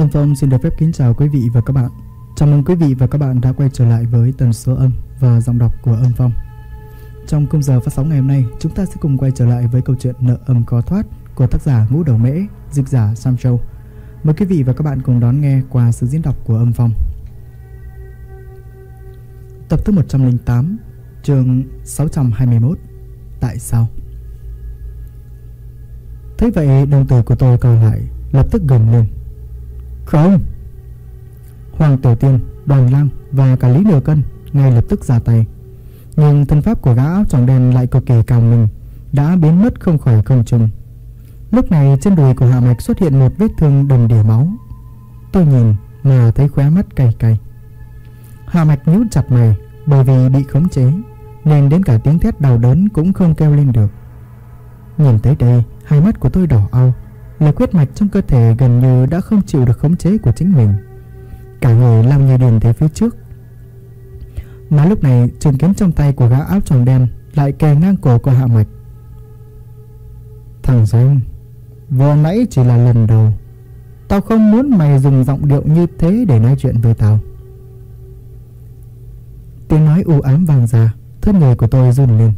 Âm Phong xin được phép kính chào quý vị và các bạn. Chào mừng quý vị và các bạn đã quay trở lại với tần số âm và giọng đọc của Âm Phong. Trong khung giờ phát sóng ngày hôm nay, chúng ta sẽ cùng quay trở lại với câu chuyện Nợ âm có thoát của tác giả Ngũ Đầu Mễ, dịch giả Sam Châu. Mời quý vị và các bạn cùng đón nghe qua sự diễn đọc của Âm Phong. Tập thứ 108, chương 621. Tại sao? Thế vậy, đồng tử của tôi co lại, lập tức gầm lên. Không! Hoàng Tiểu Tiên, Đoàn Lang và cả Lý Nửa Cân ngay lập tức ra tay. Nhưng thân pháp của gã áo tròn đen lại cực kỳ cao mình, đã biến mất không khỏi không trung. Lúc này trên đùi của Hạ Mạch xuất hiện một vết thương đầm đìa máu. Tôi nhìn mà thấy khóe mắt cay cay. Hạ Mạch nhíu chặt mày bởi vì bị khống chế, nên đến cả tiếng thét đau đớn cũng không kêu lên được. Nhìn tới đây, hai mắt của tôi đỏ au, là huyết mạch trong cơ thể gần như đã không chịu được khống chế của chính mình. Cả người lao như điên tới phía trước. Mà lúc này trường kiếm trong tay của gã áo tròn đen lại kề ngang cổ của Hạ Mạch. Thằng Dương, vừa nãy chỉ là lần đầu. Tao không muốn mày dùng giọng điệu như thế để nói chuyện với tao. Tiếng nói u ám vang ra, thân người của tôi run lên.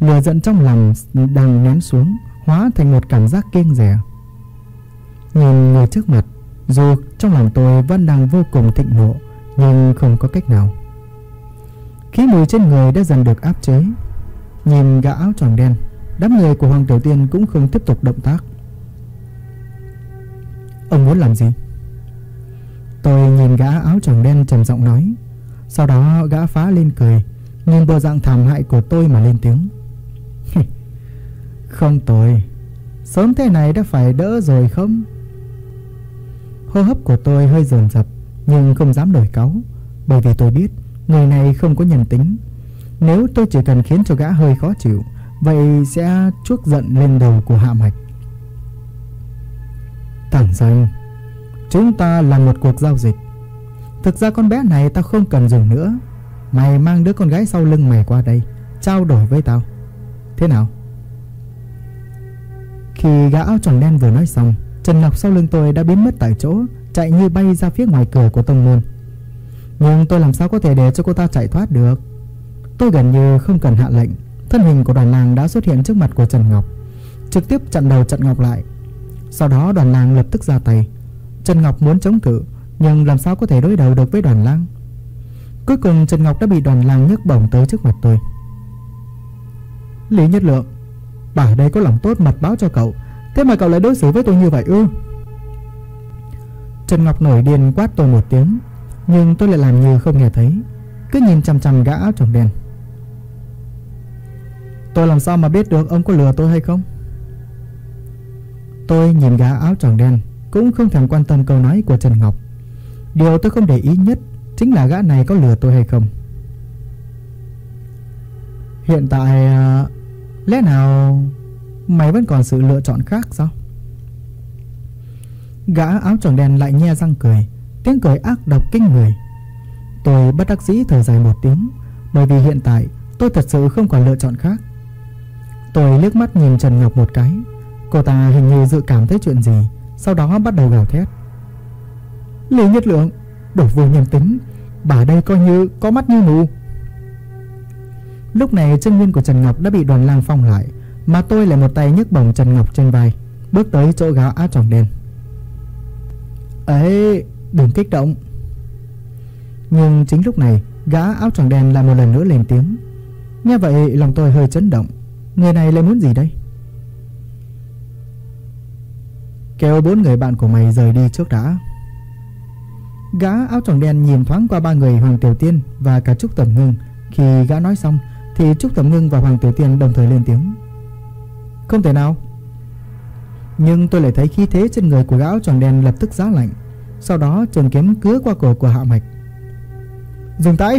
Lửa giận trong lòng đang nén xuống, hóa thành một cảm giác kiêng rẻ. Nhìn người trước mặt, dù trong lòng tôi vẫn đang vô cùng thịnh nộ, nhưng không có cách nào. Khí mùi trên người đã dần được áp chế. Nhìn gã áo tròn đen, đám người của Hoàng Tiểu Tiên cũng không tiếp tục động tác. Ông muốn làm gì? Tôi nhìn gã áo tròn đen trầm giọng nói. Sau đó gã phá lên cười, nhìn bộ dạng thảm hại của tôi mà lên tiếng. không tôi, sớm thế này đã phải đỡ rồi không? Hô hấp của tôi hơi dồn dập, Nhưng không dám đổi cáu, Bởi vì tôi biết người này không có nhân tính. Nếu tôi chỉ cần khiến cho gã hơi khó chịu, Vậy sẽ chuốc giận lên đầu của hạ mạch. Thẳng danh Chúng ta làm một cuộc giao dịch. Thực ra con bé này tao không cần dùng nữa. Mày mang đứa con gái sau lưng mày qua đây, Trao đổi với tao. Thế nào? Khi gã áo tròn đen vừa nói xong Trần Ngọc sau lưng tôi đã biến mất tại chỗ, Chạy như bay ra phía ngoài cửa của tông môn. Nhưng tôi làm sao có thể để cho cô ta chạy thoát được? Tôi gần như không cần hạ lệnh, Thân hình của đoàn làng đã xuất hiện trước mặt của Trần Ngọc, Trực tiếp chặn đầu Trần Ngọc lại. Sau đó đoàn làng lập tức ra tay. Trần Ngọc muốn chống cự, Nhưng làm sao có thể đối đầu được với đoàn lang? Cuối cùng Trần Ngọc đã bị đoàn Lang nhấc bổng tới trước mặt tôi. Lý Nhất Lượng, Bà đây có lòng tốt mật báo cho cậu Thế mà cậu lại đối xử với tôi như vậy ư? Trần Ngọc nổi điên quát tôi một tiếng, Nhưng tôi lại làm như không nghe thấy, Cứ nhìn chằm chằm gã áo trồng đen. Tôi làm sao mà biết được ông có lừa tôi hay không? Tôi nhìn gã áo tròn đen, Cũng không thèm quan tâm câu nói của Trần Ngọc. Điều tôi không để ý nhất Chính là gã này có lừa tôi hay không. Hiện tại à, Lẽ nào Mày vẫn còn sự lựa chọn khác sao? Gã áo tròn đen lại nhe răng cười, Tiếng cười ác độc kinh người. Tôi bất đắc dĩ thở dài một tiếng, Bởi vì hiện tại tôi thật sự không còn lựa chọn khác. Tôi liếc mắt nhìn Trần Ngọc một cái, Cô ta hình như dự cảm thấy chuyện gì, Sau đó bắt đầu gào thét. Lý Nhất Lượng, Đổ vô nhân tính, Bà đây coi như có mắt như mù. Lúc này chân nguyên của Trần Ngọc đã bị đoàn lang phong lại mà tôi lại một tay nhấc bổng Trần Ngọc trên vai, Bước tới chỗ gã áo tròn đen. Ấy đừng kích động. Nhưng chính lúc này Gã áo tròn đen lại một lần nữa lên tiếng. Nghe vậy, lòng tôi hơi chấn động. Người này lại muốn gì đây? Kêu bốn người bạn của mày rời đi trước đã. Gã áo tròn đen nhìn thoáng qua ba người Hoàng Tiểu Tiên Và cả Trúc Tầm Ngưng. Khi gã nói xong, Thì Trúc Tầm Ngưng và Hoàng Tiểu Tiên đồng thời lên tiếng không thể nào. Nhưng tôi lại thấy khí thế trên người của gã tròn đen lập tức giá lạnh. Sau đó trường kiếm cứa qua cổ của hạ mạch. Dừng tay.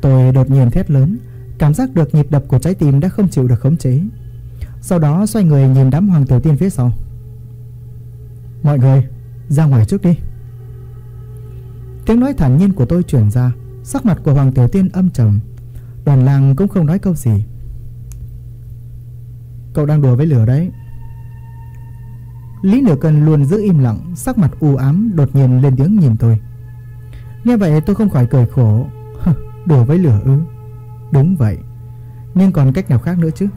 Tôi đột nhiên thét lớn. Cảm giác được nhịp đập của trái tim đã không chịu được khống chế. Sau đó xoay người nhìn đám hoàng tiểu tiên phía sau. Mọi người, ra ngoài trước đi. Tiếng nói thản nhiên của tôi chuyển ra. Sắc mặt của hoàng tiểu tiên âm trầm. Đoàn làng cũng không nói câu gì. Cậu đang đùa với lửa đấy Lý Nửa Cân luôn giữ im lặng, sắc mặt u ám đột nhiên lên tiếng nhìn tôi. Nghe vậy tôi không khỏi cười khổ. Đùa với lửa ư? Đúng vậy. Nhưng còn cách nào khác nữa chứ?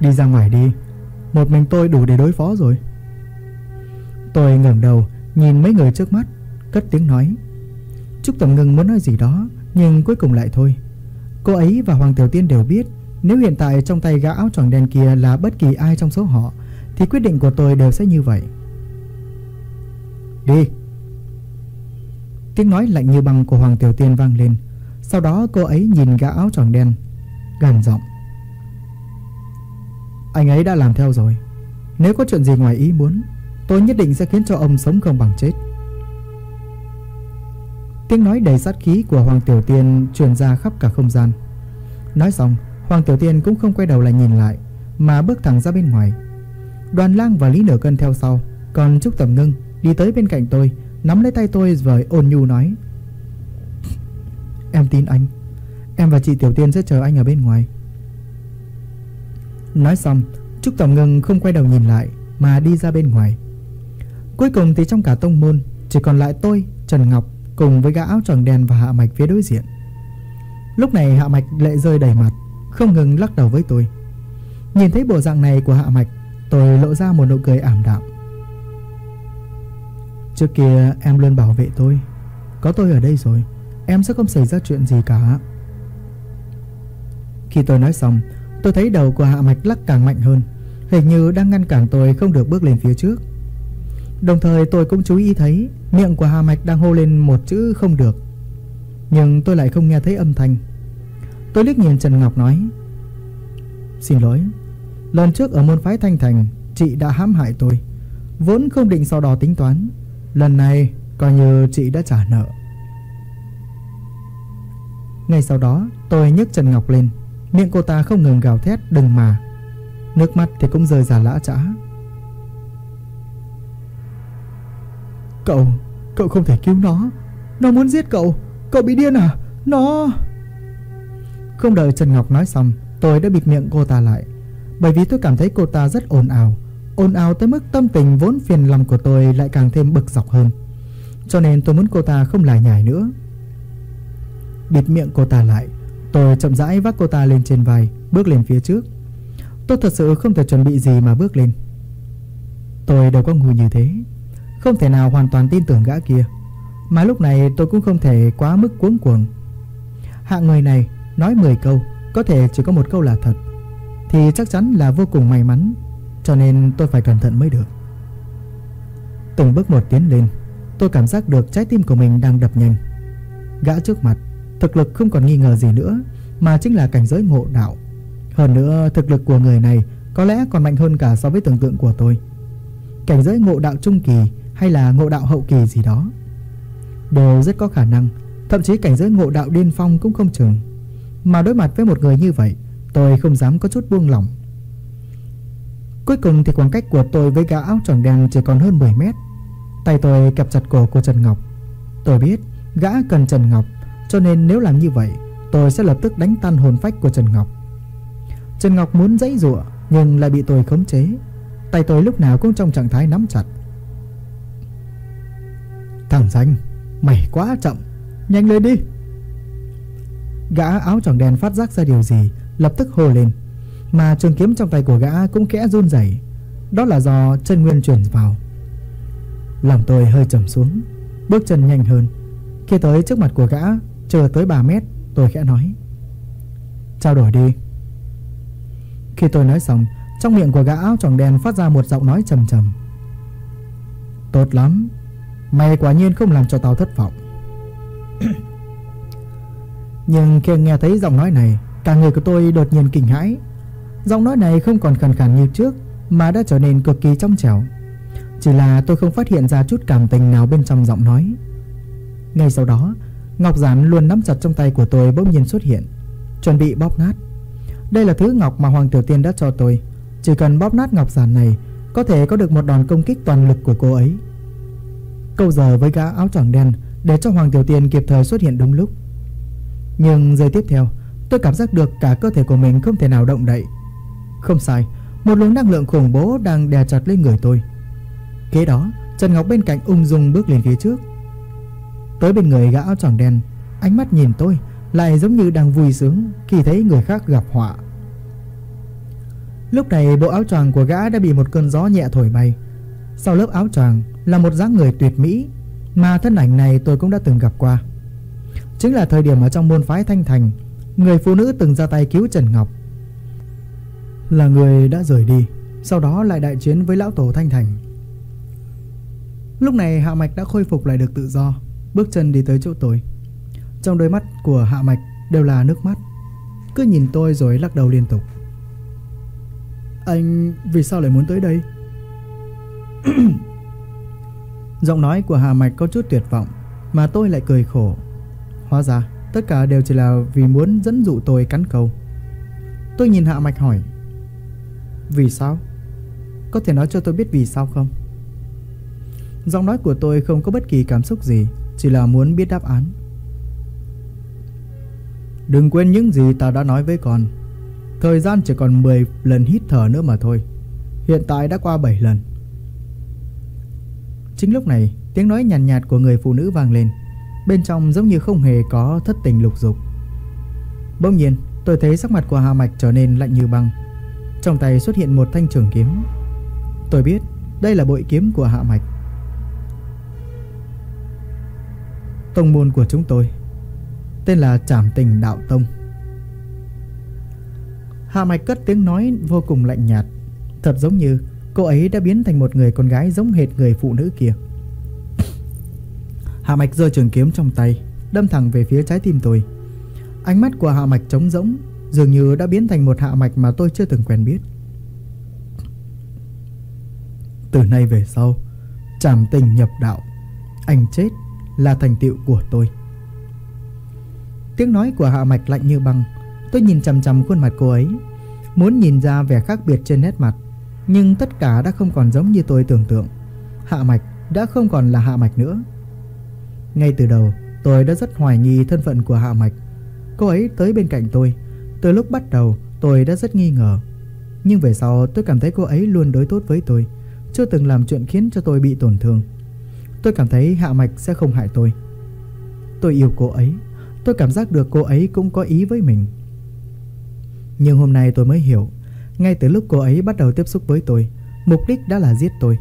Đi ra ngoài đi. Một mình tôi đủ để đối phó rồi. Tôi ngẩng đầu, nhìn mấy người trước mắt, cất tiếng nói. Trúc Tầm Ngưng muốn nói gì đó, nhưng cuối cùng lại thôi. Cô ấy và Hoàng Tiểu Tiên đều biết, nếu hiện tại trong tay gã áo tròn đen kia là bất kỳ ai trong số họ, thì quyết định của tôi đều sẽ như vậy. Đi! Tiếng nói lạnh như băng của Hoàng Tiểu Tiên vang lên. Sau đó cô ấy nhìn gã áo tròn đen, gằn giọng. Anh ấy đã làm theo rồi. Nếu có chuyện gì ngoài ý muốn, tôi nhất định sẽ khiến cho ông sống không bằng chết. Tiếng nói đầy sát khí của Hoàng Tiểu Tiên truyền ra khắp cả không gian. Nói xong, Hoàng Tiểu Tiên cũng không quay đầu lại nhìn lại, mà bước thẳng ra bên ngoài. Đoàn lang và Lý Nửa Cân theo sau, còn Trúc Tầm Ngưng đi tới bên cạnh tôi, nắm lấy tay tôi rồi ôn nhu nói. Em tin anh, em và chị Tiểu Tiên sẽ chờ anh ở bên ngoài. Nói xong, Trúc Tầm Ngưng không quay đầu nhìn lại, mà đi ra bên ngoài. Cuối cùng thì trong cả tông môn, chỉ còn lại tôi, Trần Ngọc cùng với gã áo tròn đen và Hạ Mạch phía đối diện. Lúc này Hạ Mạch lệ rơi đầy mặt, không ngừng lắc đầu với tôi. Nhìn thấy bộ dạng này của Hạ Mạch, tôi lộ ra một nụ cười ảm đạm. Trước kia em luôn bảo vệ tôi, có tôi ở đây rồi, em sẽ không xảy ra chuyện gì cả. Khi tôi nói xong, tôi thấy đầu của Hạ Mạch lắc càng mạnh hơn, hình như đang ngăn cản tôi không được bước lên phía trước. Đồng thời tôi cũng chú ý thấy miệng của Hạ Mạch đang hô lên một chữ không được. Nhưng tôi lại không nghe thấy âm thanh. Tôi liếc nhìn Trần Ngọc nói Xin lỗi Lần trước ở môn phái Thanh Thành Chị đã hãm hại tôi Vốn không định sau đó tính toán Lần này coi như chị đã trả nợ. Ngay sau đó tôi nhấc Trần Ngọc lên Miệng cô ta không ngừng gào thét đừng mà. Nước mắt thì cũng rơi ra lã trã. Cậu, cậu không thể cứu nó Nó muốn giết cậu Cậu bị điên à? Nó không đợi Trần Ngọc nói xong, Tôi đã bịt miệng cô ta lại. Bởi vì tôi cảm thấy cô ta rất ồn ào Ồn ào tới mức tâm tình vốn phiền lòng của tôi Lại càng thêm bực dọc hơn. Cho nên tôi muốn cô ta không lải nhải nữa. Bịt miệng cô ta lại, Tôi chậm rãi vác cô ta lên trên vai, Bước lên phía trước. Tôi thật sự không thể chuẩn bị gì mà bước lên. Tôi đâu có ngu như thế, không thể nào hoàn toàn tin tưởng gã kia. Mà lúc này tôi cũng không thể quá mức cuống cuồng. Hạng người này nói 10 câu, Có thể chỉ có một câu là thật, Thì chắc chắn là vô cùng may mắn, Cho nên tôi phải cẩn thận mới được. Từng bước một tiến lên, Tôi cảm giác được trái tim của mình đang đập nhanh. Gã trước mặt, Thực lực không còn nghi ngờ gì nữa, Mà chính là cảnh giới ngộ đạo. Hơn nữa, thực lực của người này Có lẽ còn mạnh hơn cả so với tưởng tượng của tôi. Cảnh giới ngộ đạo trung kỳ hay là ngộ đạo hậu kỳ gì đó, đều rất có khả năng, thậm chí cảnh giới ngộ đạo điên phong cũng không chừng mà đối mặt với một người như vậy, tôi không dám có chút buông lỏng. Cuối cùng thì khoảng cách của tôi với gã áo tròn đen chỉ còn hơn 10 mét. Tay tôi kẹp chặt cổ của Trần Ngọc. Tôi biết gã cần Trần Ngọc, cho nên nếu làm như vậy, tôi sẽ lập tức đánh tan hồn phách của Trần Ngọc. Trần Ngọc muốn dãy rụa nhưng lại bị tôi khống chế. Tay tôi lúc nào cũng trong trạng thái nắm chặt. Thằng danh, Mày quá chậm. Nhanh lên đi. Gã áo tròng đen phát giác ra điều gì, Lập tức hô lên. Mà trường kiếm trong tay của gã cũng kẽ run rẩy. Đó là do chân nguyên chuyển vào. Lòng tôi hơi trầm xuống, Bước chân nhanh hơn. Khi tới trước mặt của gã, Chờ tới 3 mét, Tôi khẽ nói. Trao đổi đi. Khi tôi nói xong, Trong miệng của gã áo tròng đen phát ra một giọng nói trầm trầm. Tốt lắm. Mày quả nhiên không làm cho tao thất vọng. Nhưng khi nghe thấy giọng nói này, Cả người của tôi đột nhiên kinh hãi. Giọng nói này không còn khàn khàn như trước, Mà đã trở nên cực kỳ trong trẻo. Chỉ là tôi không phát hiện ra chút cảm tình nào bên trong giọng nói. Ngay sau đó, Ngọc giản luôn nắm chặt trong tay của tôi bỗng nhiên xuất hiện, Chuẩn bị bóp nát. Đây là thứ ngọc mà Hoàng Tiểu Tiên đã cho tôi. Chỉ cần bóp nát ngọc giản này, Có thể có được một đòn công kích toàn lực của cô ấy. Câu giờ với gã áo tròn đen để cho Hoàng Tiểu Tiên kịp thời xuất hiện đúng lúc. Nhưng giây tiếp theo, tôi cảm giác được cả cơ thể của mình không thể nào động đậy. Không sai, Một luồng năng lượng khủng bố đang đè chặt lên người tôi. Kế đó Trần Ngọc bên cạnh ung dung bước lên phía trước. Tới bên người gã áo tròn đen Ánh mắt nhìn tôi Lại giống như đang vui sướng Khi thấy người khác gặp họa. Lúc này bộ áo choàng của gã đã bị một cơn gió nhẹ thổi bay. Sau lớp áo choàng Là một dáng người tuyệt mỹ Mà thân ảnh này tôi cũng đã từng gặp qua. Chính là thời điểm ở trong môn phái Thanh Thành, Người phụ nữ từng ra tay cứu Trần Ngọc. Là người đã rời đi, Sau đó lại đại chiến với lão tổ Thanh Thành. Lúc này Hạ Mạch đã khôi phục lại được tự do, Bước chân đi tới chỗ tôi. Trong đôi mắt của Hạ Mạch đều là nước mắt. Cứ nhìn tôi rồi lắc đầu liên tục. Anh vì sao lại muốn tới đây? Giọng nói của hà Mạch có chút tuyệt vọng, Mà tôi lại cười khổ. Hóa ra tất cả đều chỉ là vì muốn dẫn dụ tôi cắn câu. Tôi nhìn Hạ Mạch hỏi Vì sao? Có thể nói cho tôi biết vì sao không? Giọng nói của tôi không có bất kỳ cảm xúc gì Chỉ là muốn biết đáp án. Đừng quên những gì ta đã nói với con. Thời gian chỉ còn 10 lần hít thở nữa mà thôi. Hiện tại đã qua 7 lần. Chính lúc này Tiếng nói nhàn nhạt, nhạt của người phụ nữ vang lên. Bên trong giống như không hề có thất tình lục dục. Bỗng nhiên, tôi thấy sắc mặt của Hà Mạch trở nên lạnh như băng. Trong tay xuất hiện một thanh trường kiếm. Tôi biết, đây là bội kiếm của Hạ Mạch. Tông môn của chúng tôi, Tên là Trảm Tình Đạo Tông. Hạ Mạch cất tiếng nói vô cùng lạnh nhạt, Thật giống như cô ấy đã biến thành một người con gái giống hệt người phụ nữ kia. Hạ Mạch giơ trường kiếm trong tay, Đâm thẳng về phía trái tim tôi. Ánh mắt của Hạ Mạch trống rỗng, Dường như đã biến thành một Hạ Mạch mà tôi chưa từng quen biết. Từ nay về sau, Trảm tình nhập đạo, Anh chết là thành tựu của tôi. Tiếng nói của Hạ Mạch lạnh như băng, Tôi nhìn chằm chằm khuôn mặt cô ấy, Muốn nhìn ra vẻ khác biệt trên nét mặt, Nhưng tất cả đã không còn giống như tôi tưởng tượng. Hạ Mạch đã không còn là Hạ Mạch nữa. Ngay từ đầu, tôi đã rất hoài nghi thân phận của Hạ Mạch. Cô ấy tới bên cạnh tôi. Từ lúc bắt đầu, tôi đã rất nghi ngờ. Nhưng về sau, tôi cảm thấy cô ấy luôn đối tốt với tôi, Chưa từng làm chuyện khiến cho tôi bị tổn thương. Tôi cảm thấy Hạ Mạch sẽ không hại tôi. Tôi yêu cô ấy. Tôi cảm giác được cô ấy cũng có ý với mình. Nhưng hôm nay tôi mới hiểu, Ngay từ lúc cô ấy bắt đầu tiếp xúc với tôi, Mục đích đã là giết tôi.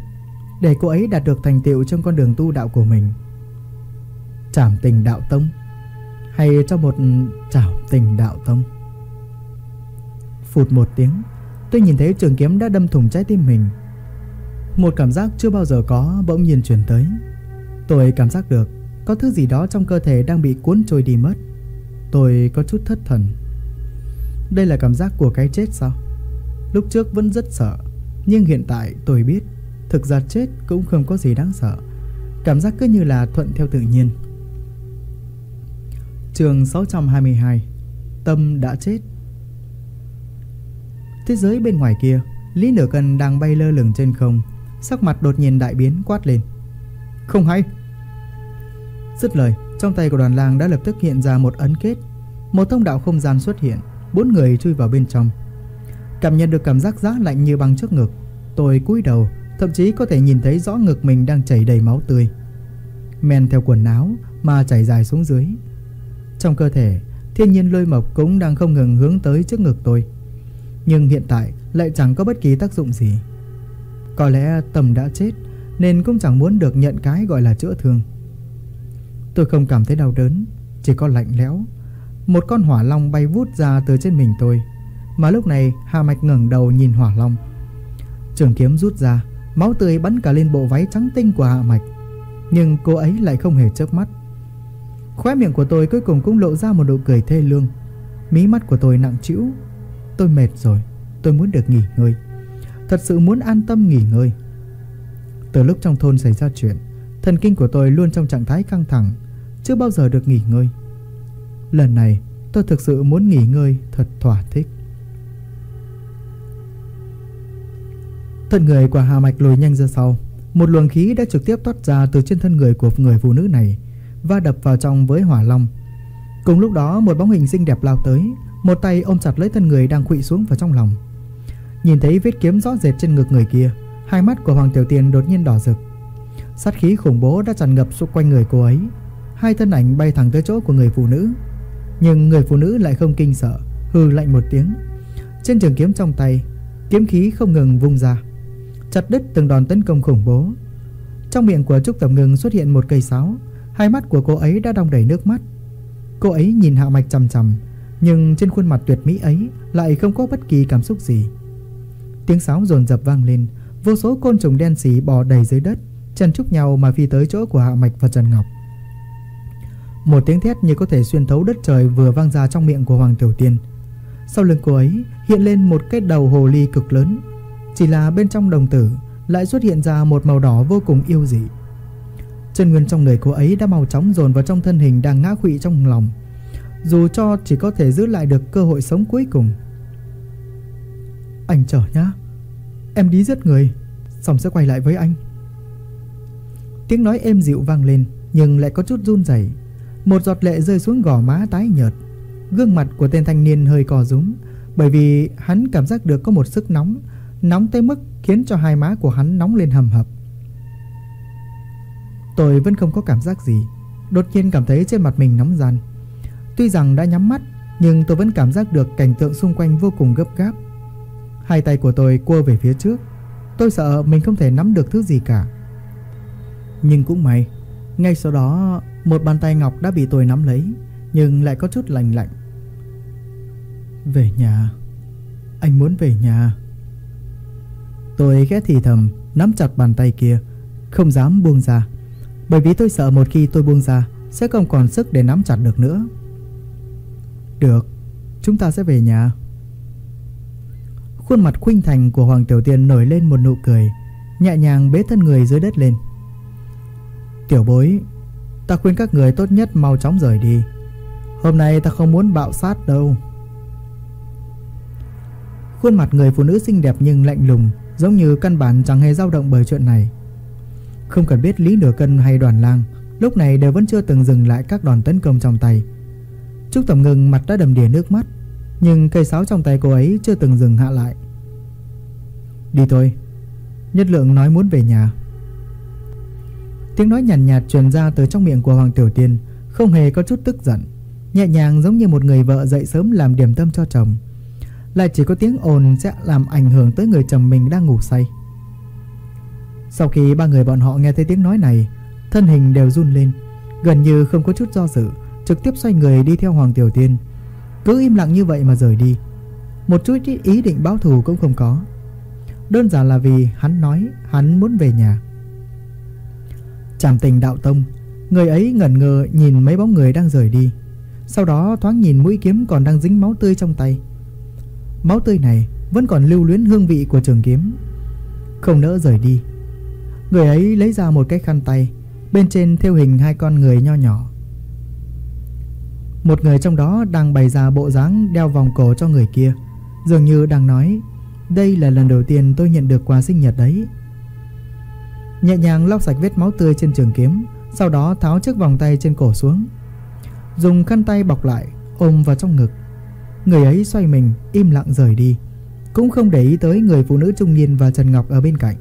Để cô ấy đạt được thành tựu trong con đường tu đạo của mình Trảm tình đạo tông Hay cho một trảo tình đạo tông. Phụt một tiếng, Tôi nhìn thấy trường kiếm đã đâm thủng trái tim mình. Một cảm giác chưa bao giờ có bỗng nhiên truyền tới. Tôi cảm giác được Có thứ gì đó trong cơ thể đang bị cuốn trôi đi mất. Tôi có chút thất thần. Đây là cảm giác của cái chết sao? Lúc trước vẫn rất sợ, Nhưng hiện tại tôi biết, Thực ra chết cũng không có gì đáng sợ. Cảm giác cứ như là thuận theo tự nhiên. Trường 622 Tâm đã chết Thế giới bên ngoài kia Lý Nửa Cân đang bay lơ lửng trên không Sắc mặt đột nhiên đại biến quát lên Không hay Dứt lời, trong tay của đoàn lang đã lập tức hiện ra một ấn kết. Một thông đạo không gian xuất hiện, bốn người chui vào bên trong. Cảm nhận được cảm giác giá lạnh như băng trước ngực, tôi cúi đầu, thậm chí có thể nhìn thấy rõ ngực mình đang chảy đầy máu tươi. Men theo quần áo mà chảy dài xuống dưới. Trong cơ thể, thiên nhiên lôi mộc cũng đang không ngừng hướng tới trước ngực tôi. Nhưng hiện tại lại chẳng có bất kỳ tác dụng gì. Có lẽ tầm đã chết nên cũng chẳng muốn được nhận cái gọi là chữa thương. Tôi không cảm thấy đau đớn Chỉ có lạnh lẽo Một con hỏa long bay vút ra từ trên mình tôi Mà lúc này Hà Mạch ngẩng đầu nhìn hỏa long Trường kiếm rút ra Máu tươi bắn cả lên bộ váy trắng tinh của Hạ Mạch Nhưng cô ấy lại không hề chớp mắt Khóe miệng của tôi cuối cùng cũng lộ ra một nụ cười thê lương. Mí mắt của tôi nặng trĩu. Tôi mệt rồi, Tôi muốn được nghỉ ngơi. Thật sự muốn an tâm nghỉ ngơi. Từ lúc trong thôn xảy ra chuyện, Thần kinh của tôi luôn trong trạng thái căng thẳng, Chưa bao giờ được nghỉ ngơi. Lần này, tôi thực sự muốn nghỉ ngơi thật thỏa thích. Thân người của Hà Mạch lùi nhanh ra sau. Một luồng khí đã trực tiếp toát ra từ trên thân người của người phụ nữ này va đập vào trong với hỏa long. Cùng lúc đó, một bóng hình xinh đẹp lao tới, Một tay ôm chặt lấy thân người đang quỵ xuống vào trong lòng. Nhìn thấy vết kiếm rõ rệt trên ngực người kia, Hai mắt của Hoàng Tiểu Tiên đột nhiên đỏ rực. Sát khí khủng bố đã tràn ngập xung quanh người cô ấy. Hai thân ảnh bay thẳng tới chỗ của người phụ nữ. Nhưng người phụ nữ lại không kinh sợ, Hừ lạnh một tiếng. Trên trường kiếm trong tay, Kiếm khí không ngừng vung ra, Chặt đứt từng đòn tấn công khủng bố. Trong miệng của Trúc Tầm Ngưng xuất hiện một cây sáo Hai mắt của cô ấy đã đong đầy nước mắt. Cô ấy nhìn Hạ Mạch chằm chằm, Nhưng trên khuôn mặt tuyệt mỹ ấy Lại không có bất kỳ cảm xúc gì. Tiếng sáo dồn dập vang lên, Vô số côn trùng đen xì bò đầy dưới đất Chân chúc nhau mà phi tới chỗ của Hạ Mạch và Trần Ngọc. Một tiếng thét như có thể xuyên thấu đất trời Vừa vang ra trong miệng của Hoàng Tiểu Tiên. Sau lưng cô ấy hiện lên một cái đầu hồ ly cực lớn, Chỉ là bên trong đồng tử Lại xuất hiện ra một màu đỏ vô cùng yêu dị. Chân nguyên trong người cô ấy đã mau chóng dồn vào trong thân hình đang ngã quỵ trong lòng. Dù cho chỉ có thể giữ lại được cơ hội sống cuối cùng. Anh chờ nhá. Em đi giết người, Xong sẽ quay lại với anh. Tiếng nói êm dịu vang lên, Nhưng lại có chút run rẩy. Một giọt lệ rơi xuống gò má tái nhợt. Gương mặt của tên thanh niên hơi cò rúm, Bởi vì hắn cảm giác được có một sức nóng Nóng tới mức khiến cho hai má của hắn nóng lên hầm hập. Tôi vẫn không có cảm giác gì. Đột nhiên cảm thấy trên mặt mình nóng gian Tuy rằng đã nhắm mắt, Nhưng tôi vẫn cảm giác được cảnh tượng xung quanh vô cùng gấp gáp. Hai tay của tôi cua về phía trước. Tôi sợ mình không thể nắm được thứ gì cả. Nhưng cũng may, Ngay sau đó, Một bàn tay ngọc đã bị tôi nắm lấy, Nhưng lại có chút lạnh lạnh. Về nhà. Anh muốn về nhà. Tôi ghé thì thầm, Nắm chặt bàn tay kia, Không dám buông ra. Bởi vì tôi sợ một khi tôi buông ra, Sẽ không còn sức để nắm chặt được nữa. Được, Chúng ta sẽ về nhà. Khuôn mặt khuynh thành của Hoàng Tiểu Tiên nổi lên một nụ cười, Nhẹ nhàng bế thân người dưới đất lên. Tiểu bối, Ta khuyên các người tốt nhất mau chóng rời đi. Hôm nay ta không muốn bạo sát đâu. Khuôn mặt người phụ nữ xinh đẹp nhưng lạnh lùng, Giống như căn bản chẳng hề dao động bởi chuyện này. Không cần biết Lý Nửa Cân hay đoàn lang Lúc này đều vẫn chưa từng dừng lại các đòn tấn công trong tay. Trúc Tầm Ngừng mặt đã đầm đìa nước mắt Nhưng cây sáo trong tay cô ấy chưa từng dừng hạ lại. Đi thôi. Nhất lượng nói muốn về nhà. Tiếng nói nhàn nhạt, nhạt truyền ra từ trong miệng của Hoàng Tiểu Tiên Không hề có chút tức giận Nhẹ nhàng giống như một người vợ dậy sớm làm điểm tâm cho chồng. Lại chỉ có tiếng ồn sẽ làm ảnh hưởng tới người chồng mình đang ngủ say. Sau khi ba người bọn họ nghe thấy tiếng nói này, Thân hình đều run lên, Gần như không có chút do dự, Trực tiếp xoay người đi theo Hoàng Tiểu Tiên. Cứ im lặng như vậy mà rời đi. Một chút ý định báo thù cũng không có. Đơn giản là vì hắn nói hắn muốn về nhà. Trảm tình đạo tông, Người ấy ngẩn ngơ nhìn mấy bóng người đang rời đi. Sau đó thoáng nhìn mũi kiếm còn đang dính máu tươi trong tay. Máu tươi này vẫn còn lưu luyến hương vị của trường kiếm. Không nỡ rời đi. Người ấy lấy ra một cái khăn tay, Bên trên theo hình hai con người nho nhỏ. Một người trong đó đang bày ra bộ dáng đeo vòng cổ cho người kia, Dường như đang nói, đây là lần đầu tiên tôi nhận được quà sinh nhật đấy. Nhẹ nhàng lau sạch vết máu tươi trên trường kiếm, Sau đó tháo chiếc vòng tay trên cổ xuống. Dùng khăn tay bọc lại, Ôm vào trong ngực. Người ấy xoay mình, im lặng rời đi. Cũng không để ý tới người phụ nữ trung niên và Trần Ngọc ở bên cạnh.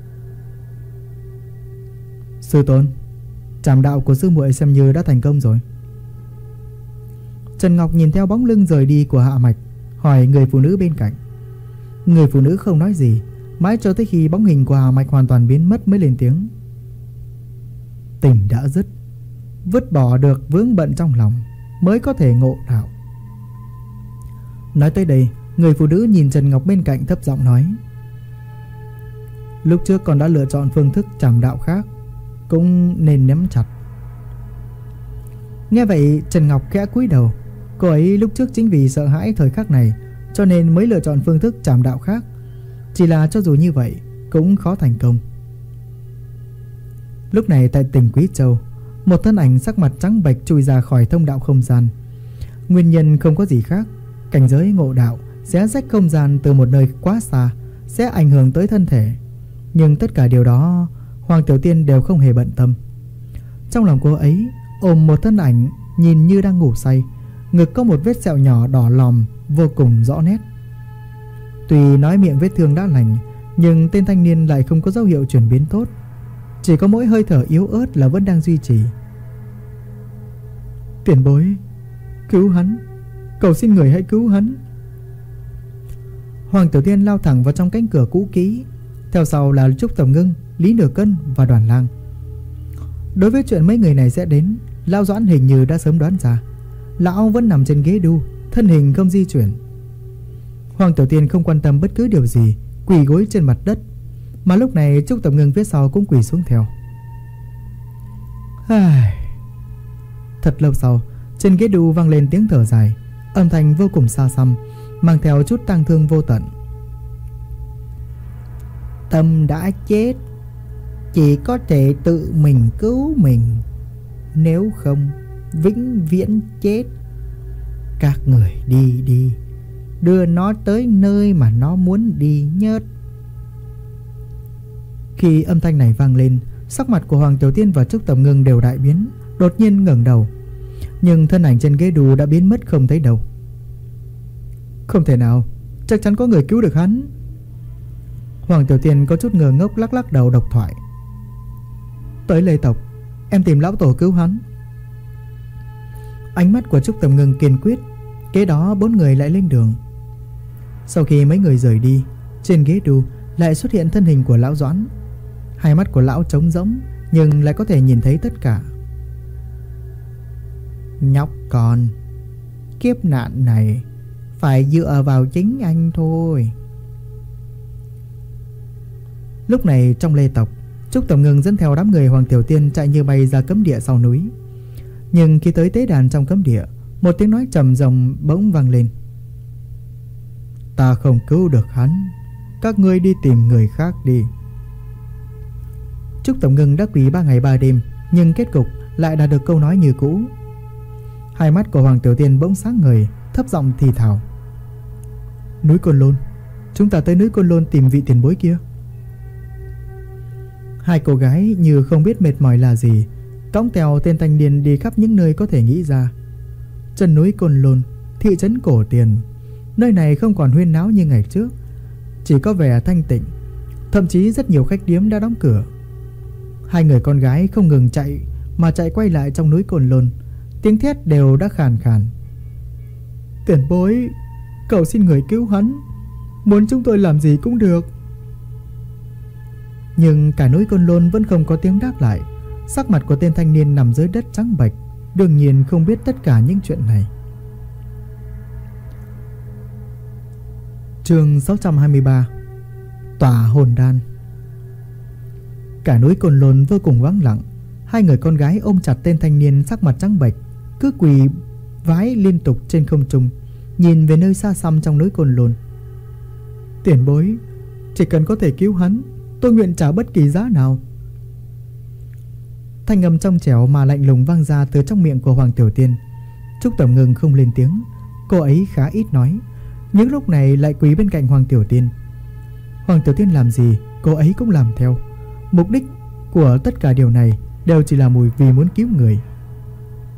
Sư tôn, Trảm đạo của sư muội xem như đã thành công rồi. Trần Ngọc nhìn theo bóng lưng rời đi của Hạ Mạch, Hỏi người phụ nữ bên cạnh. Người phụ nữ không nói gì, Mãi cho tới khi bóng hình của Hạ Mạch hoàn toàn biến mất mới lên tiếng. Tình đã dứt, Vứt bỏ được vướng bận trong lòng Mới có thể ngộ đạo. Nói tới đây, Người phụ nữ nhìn Trần Ngọc bên cạnh thấp giọng nói, Lúc trước con đã lựa chọn phương thức trảm đạo khác cũng nên nắm chặt. Nghe vậy, Trần Ngọc khẽ cúi đầu. Cô ấy lúc trước chính vì sợ hãi thời khắc này, cho nên mới lựa chọn phương thức trảm đạo khác. Chỉ là cho dù như vậy, Cũng khó thành công. Lúc này tại tỉnh Quý Châu, Một thân ảnh sắc mặt trắng bệch chui ra khỏi thông đạo không gian. Nguyên nhân không có gì khác, Cảnh giới ngộ đạo Sẽ rách không gian từ một nơi quá xa, Sẽ ảnh hưởng tới thân thể. Nhưng tất cả điều đó Hoàng Tiểu Tiên đều không hề bận tâm. Trong lòng cô ấy, ôm một thân ảnh Nhìn như đang ngủ say, Ngực có một vết sẹo nhỏ đỏ lòm, vô cùng rõ nét. Tuy nói miệng vết thương đã lành, Nhưng tên thanh niên lại không có dấu hiệu chuyển biến tốt, Chỉ có mỗi hơi thở yếu ớt là vẫn đang duy trì. Tiền bối, Cứu hắn, Cầu xin người hãy cứu hắn. Hoàng Tiểu Tiên lao thẳng vào trong cánh cửa cũ kỹ, Theo sau là Trúc tầm Ngưng. Lý Nửa Cân và Đoàn Lang. Đối với chuyện mấy người này sẽ đến, Lão Doãn hình như đã sớm đoán ra. Lão vẫn nằm trên ghế đu, Thân hình không di chuyển. Hoàng Tiểu Tiên không quan tâm bất cứ điều gì, Quỳ gối trên mặt đất, Mà lúc này Trúc Tổng Ngưng phía sau cũng quỳ xuống theo. Thật lâu sau, Trên ghế đu vang lên tiếng thở dài, Âm thanh vô cùng xa xăm, Mang theo chút tang thương vô tận. Tâm đã chết. Chỉ có thể tự mình cứu mình, Nếu không Vĩnh viễn chết. Các người đi đi, Đưa nó tới nơi mà nó muốn đi nhất. Khi âm thanh này vang lên, Sắc mặt của Hoàng Tiểu Tiên và Trúc Tầm Ngưng đều đại biến, Đột nhiên ngẩng đầu. Nhưng thân ảnh trên ghế đù đã biến mất không thấy đâu Không thể nào, Chắc chắn có người cứu được hắn. Hoàng Tiểu Tiên có chút ngờ ngốc lắc lắc đầu độc thoại. Tới lê tộc. Em tìm lão tổ cứu hắn. Ánh mắt của Trúc Tầm ngừng kiên quyết, Kế đó bốn người lại lên đường. Sau khi mấy người rời đi, Trên ghế đu lại xuất hiện thân hình của lão Doãn. Hai mắt của lão trống rỗng, Nhưng lại có thể nhìn thấy tất cả. Nhóc con, Kiếp nạn này Phải dựa vào chính anh thôi. Lúc này trong lê tộc Trúc Tổng Ngưng dẫn theo đám người Hoàng Tiểu Tiên chạy như bay ra cấm địa sau núi. Nhưng khi tới tế đàn trong cấm địa, Một tiếng nói trầm rồng bỗng vang lên. Ta không cứu được hắn, Các ngươi đi tìm người khác đi. Trúc Tổng Ngưng đã quỳ ba ngày ba đêm, Nhưng kết cục lại đạt được câu nói như cũ. Hai mắt của Hoàng Tiểu Tiên bỗng sáng ngời, Thấp giọng thì thào. Núi Côn Lôn, Chúng ta tới núi Côn Lôn tìm vị tiền bối kia. Hai cô gái như không biết mệt mỏi là gì, Cõng theo tên thanh niên đi khắp những nơi có thể nghĩ ra. Chân núi Côn Lôn, Thị trấn Cổ Tiền, Nơi này không còn huyên náo như ngày trước, Chỉ có vẻ thanh tịnh, Thậm chí rất nhiều khách điếm đã đóng cửa. Hai người con gái không ngừng chạy, Mà chạy quay lại trong núi Cồn Lôn, Tiếng thét đều đã khàn khàn. Tiền bối, Cậu xin người cứu hắn, Muốn chúng tôi làm gì cũng được. Nhưng cả núi Côn Lôn vẫn không có tiếng đáp lại. Sắc mặt của tên thanh niên nằm dưới đất trắng bệch, Đương nhiên không biết tất cả những chuyện này. Chương 623 Tòa hồn đan. Cả núi Côn Lôn vô cùng vắng lặng. Hai người con gái ôm chặt tên thanh niên sắc mặt trắng bệch, Cứ quỳ vái liên tục trên không trung, Nhìn về nơi xa xăm trong núi Côn Lôn. Tiền bối, Chỉ cần có thể cứu hắn Tôi nguyện trả bất kỳ giá nào. Thanh âm trong trẻo mà lạnh lùng vang ra từ trong miệng của Hoàng Tiểu Tiên. Trúc Tầm Ngừng không lên tiếng. Cô ấy khá ít nói. Những lúc này lại quý bên cạnh Hoàng Tiểu Tiên. Hoàng Tiểu Tiên làm gì? Cô ấy cũng làm theo. Mục đích của tất cả điều này Đều chỉ là mùi vì muốn cứu người.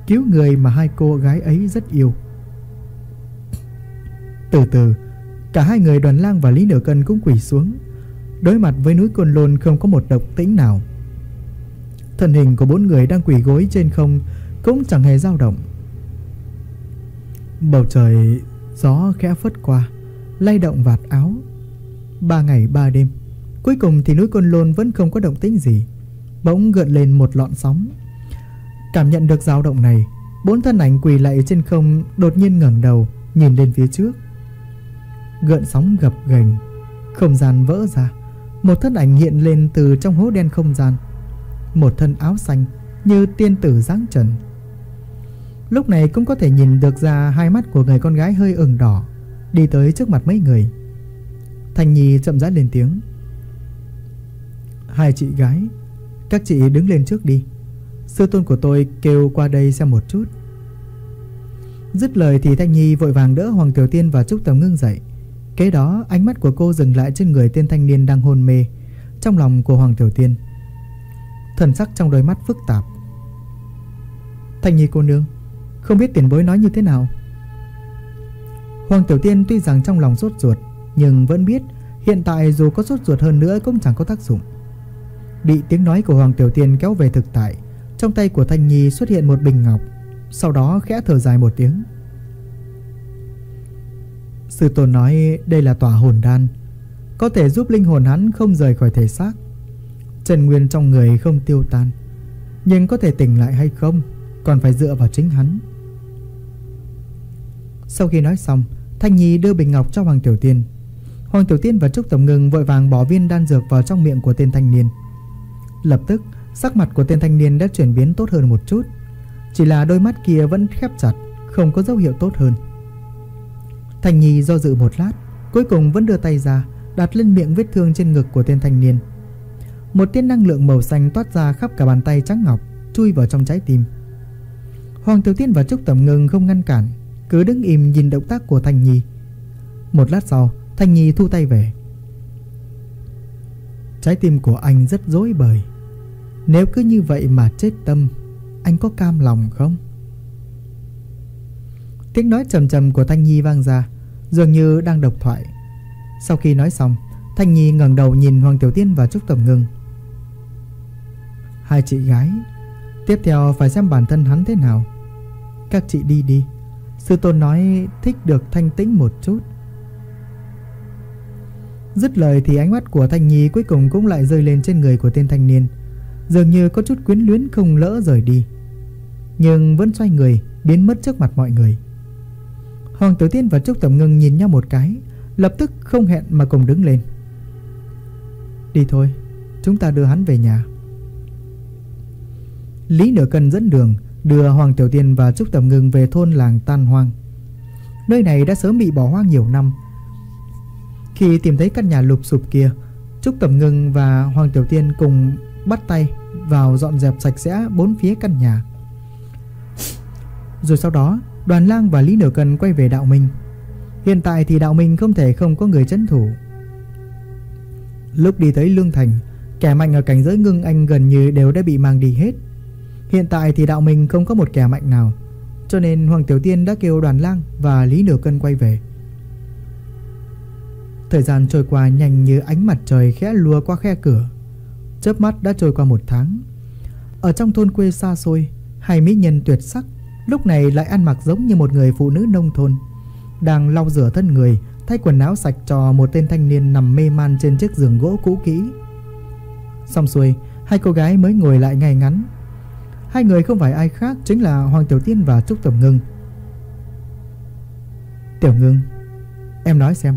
Cứu người mà hai cô gái ấy rất yêu. Từ từ, Cả hai người đoàn lang và Lý Nửa Cân cũng quỳ xuống. Đối mặt với núi Côn Lôn không có một độc tĩnh nào. Thân hình của bốn người đang quỳ gối trên không Cũng chẳng hề dao động. Bầu trời, Gió khẽ phất qua, Lay động vạt áo. Ba ngày ba đêm, Cuối cùng thì núi Côn Lôn vẫn không có động tĩnh gì, Bỗng gợn lên một lọn sóng. Cảm nhận được dao động này, Bốn thân ảnh quỳ lạy trên không Đột nhiên ngẩng đầu, Nhìn lên phía trước. Gợn sóng gập ghềnh, Không gian vỡ ra. Một thân ảnh hiện lên từ trong hố đen không gian. Một thân áo xanh Như tiên tử dáng trần. Lúc này cũng có thể nhìn được ra Hai mắt của người con gái hơi ửng đỏ, Đi tới trước mặt mấy người. Thành Nhi chậm rãi lên tiếng. Hai chị gái, Các chị đứng lên trước đi. Sư tôn của tôi kêu qua đây xem một chút. Dứt lời thì Thanh Nhi vội vàng đỡ Hoàng Tiểu Tiên và Trúc Tầm Ngưng dậy. Kế đó ánh mắt của cô dừng lại trên người tên thanh niên đang hôn mê Trong lòng của Hoàng Tiểu Tiên Thần sắc trong đôi mắt phức tạp Thanh Nhi cô nương Không biết tiền bối nói như thế nào Hoàng Tiểu Tiên tuy rằng trong lòng rốt ruột Nhưng vẫn biết hiện tại dù có sốt ruột hơn nữa cũng chẳng có tác dụng. Bị tiếng nói của Hoàng Tiểu Tiên kéo về thực tại, trong tay của Thanh Nhi xuất hiện một bình ngọc, sau đó khẽ thở dài một tiếng. Sư tôn nói đây là tòa hồn đan, có thể giúp linh hồn hắn không rời khỏi thể xác. Trần nguyên trong người không tiêu tan, nhưng có thể tỉnh lại hay không còn phải dựa vào chính hắn. Sau khi nói xong, Thanh Nhi đưa bình ngọc cho Hoàng Tiểu Tiên. Hoàng Tiểu Tiên và Trúc Tổng Ngừng vội vàng bỏ viên đan dược vào trong miệng của tên thanh niên. Lập tức, sắc mặt của tên thanh niên đã chuyển biến tốt hơn một chút. Chỉ là đôi mắt kia vẫn khép chặt, không có dấu hiệu tốt hơn. Thanh Nhi do dự một lát, cuối cùng vẫn đưa tay ra, đặt lên miệng vết thương trên ngực của tên thanh niên. Một tiên năng lượng màu xanh toát ra khắp cả bàn tay trắng ngọc, chui vào trong trái tim. Hoàng Tiểu Tiên và Trúc Tầm Ngưng không ngăn cản, cứ đứng im nhìn động tác của Thanh Nhi. Một lát sau, Thanh Nhi thu tay về. Trái tim của anh rất dối bời. Nếu cứ như vậy mà chết tâm, anh có cam lòng không? Tiếng nói trầm trầm của Thanh Nhi vang ra, dường như đang độc thoại. Sau khi nói xong, Thanh Nhi ngẩng đầu nhìn Hoàng Tiểu Tiên và Trúc Tầm Ngưng. Hai chị gái, tiếp theo phải xem bản thân hắn thế nào. Các chị đi đi, sư tôn nói thích được thanh tĩnh một chút. Dứt lời thì ánh mắt của Thanh Nhi cuối cùng cũng lại rơi lên trên người của tên thanh niên, dường như có chút quyến luyến không lỡ rời đi. Nhưng vẫn xoay người, biến mất trước mặt mọi người. Hoàng Tiểu Tiên và Trúc Tầm Ngưng nhìn nhau một cái, lập tức không hẹn mà cùng đứng lên. Đi thôi, chúng ta đưa hắn về nhà. Lý Nửa Cân dẫn đường, đưa Hoàng Tiểu Tiên và Trúc Tầm Ngưng về thôn làng Tan Hoang. Nơi này đã sớm bị bỏ hoang nhiều năm, khi tìm thấy căn nhà lụp sụp kia, Trúc Tầm Ngưng và Hoàng Tiểu Tiên cùng bắt tay vào dọn dẹp sạch sẽ bốn phía căn nhà. Rồi sau đó, Đoàn Lang và Lý Nửa Cần quay về Đạo Minh. Hiện tại thì Đạo Minh không thể không có người chấn thủ. Lúc đi tới Lương Thành, kẻ mạnh ở cảnh giới ngưng anh gần như đều đã bị mang đi hết. Hiện tại thì Đạo Minh không có một kẻ mạnh nào, cho nên Hoàng Tiểu Tiên đã kêu Đoàn Lang và Lý Nửa Cân quay về. Thời gian trôi qua nhanh như ánh mặt trời khẽ lùa qua khe cửa. Chớp mắt đã trôi qua một tháng. Ở trong thôn quê xa xôi, hai mỹ nhân tuyệt sắc lúc này lại ăn mặc giống như một người phụ nữ nông thôn, đang lau rửa thân người, thay quần áo sạch cho một tên thanh niên nằm mê man trên chiếc giường gỗ cũ kỹ. Xong xuôi, hai cô gái mới ngồi lại ngay ngắn. Hai người không phải ai khác chính là Hoàng Tiểu Tiên và Trúc tiểu Ngưng. Tiểu Ngưng, em nói xem,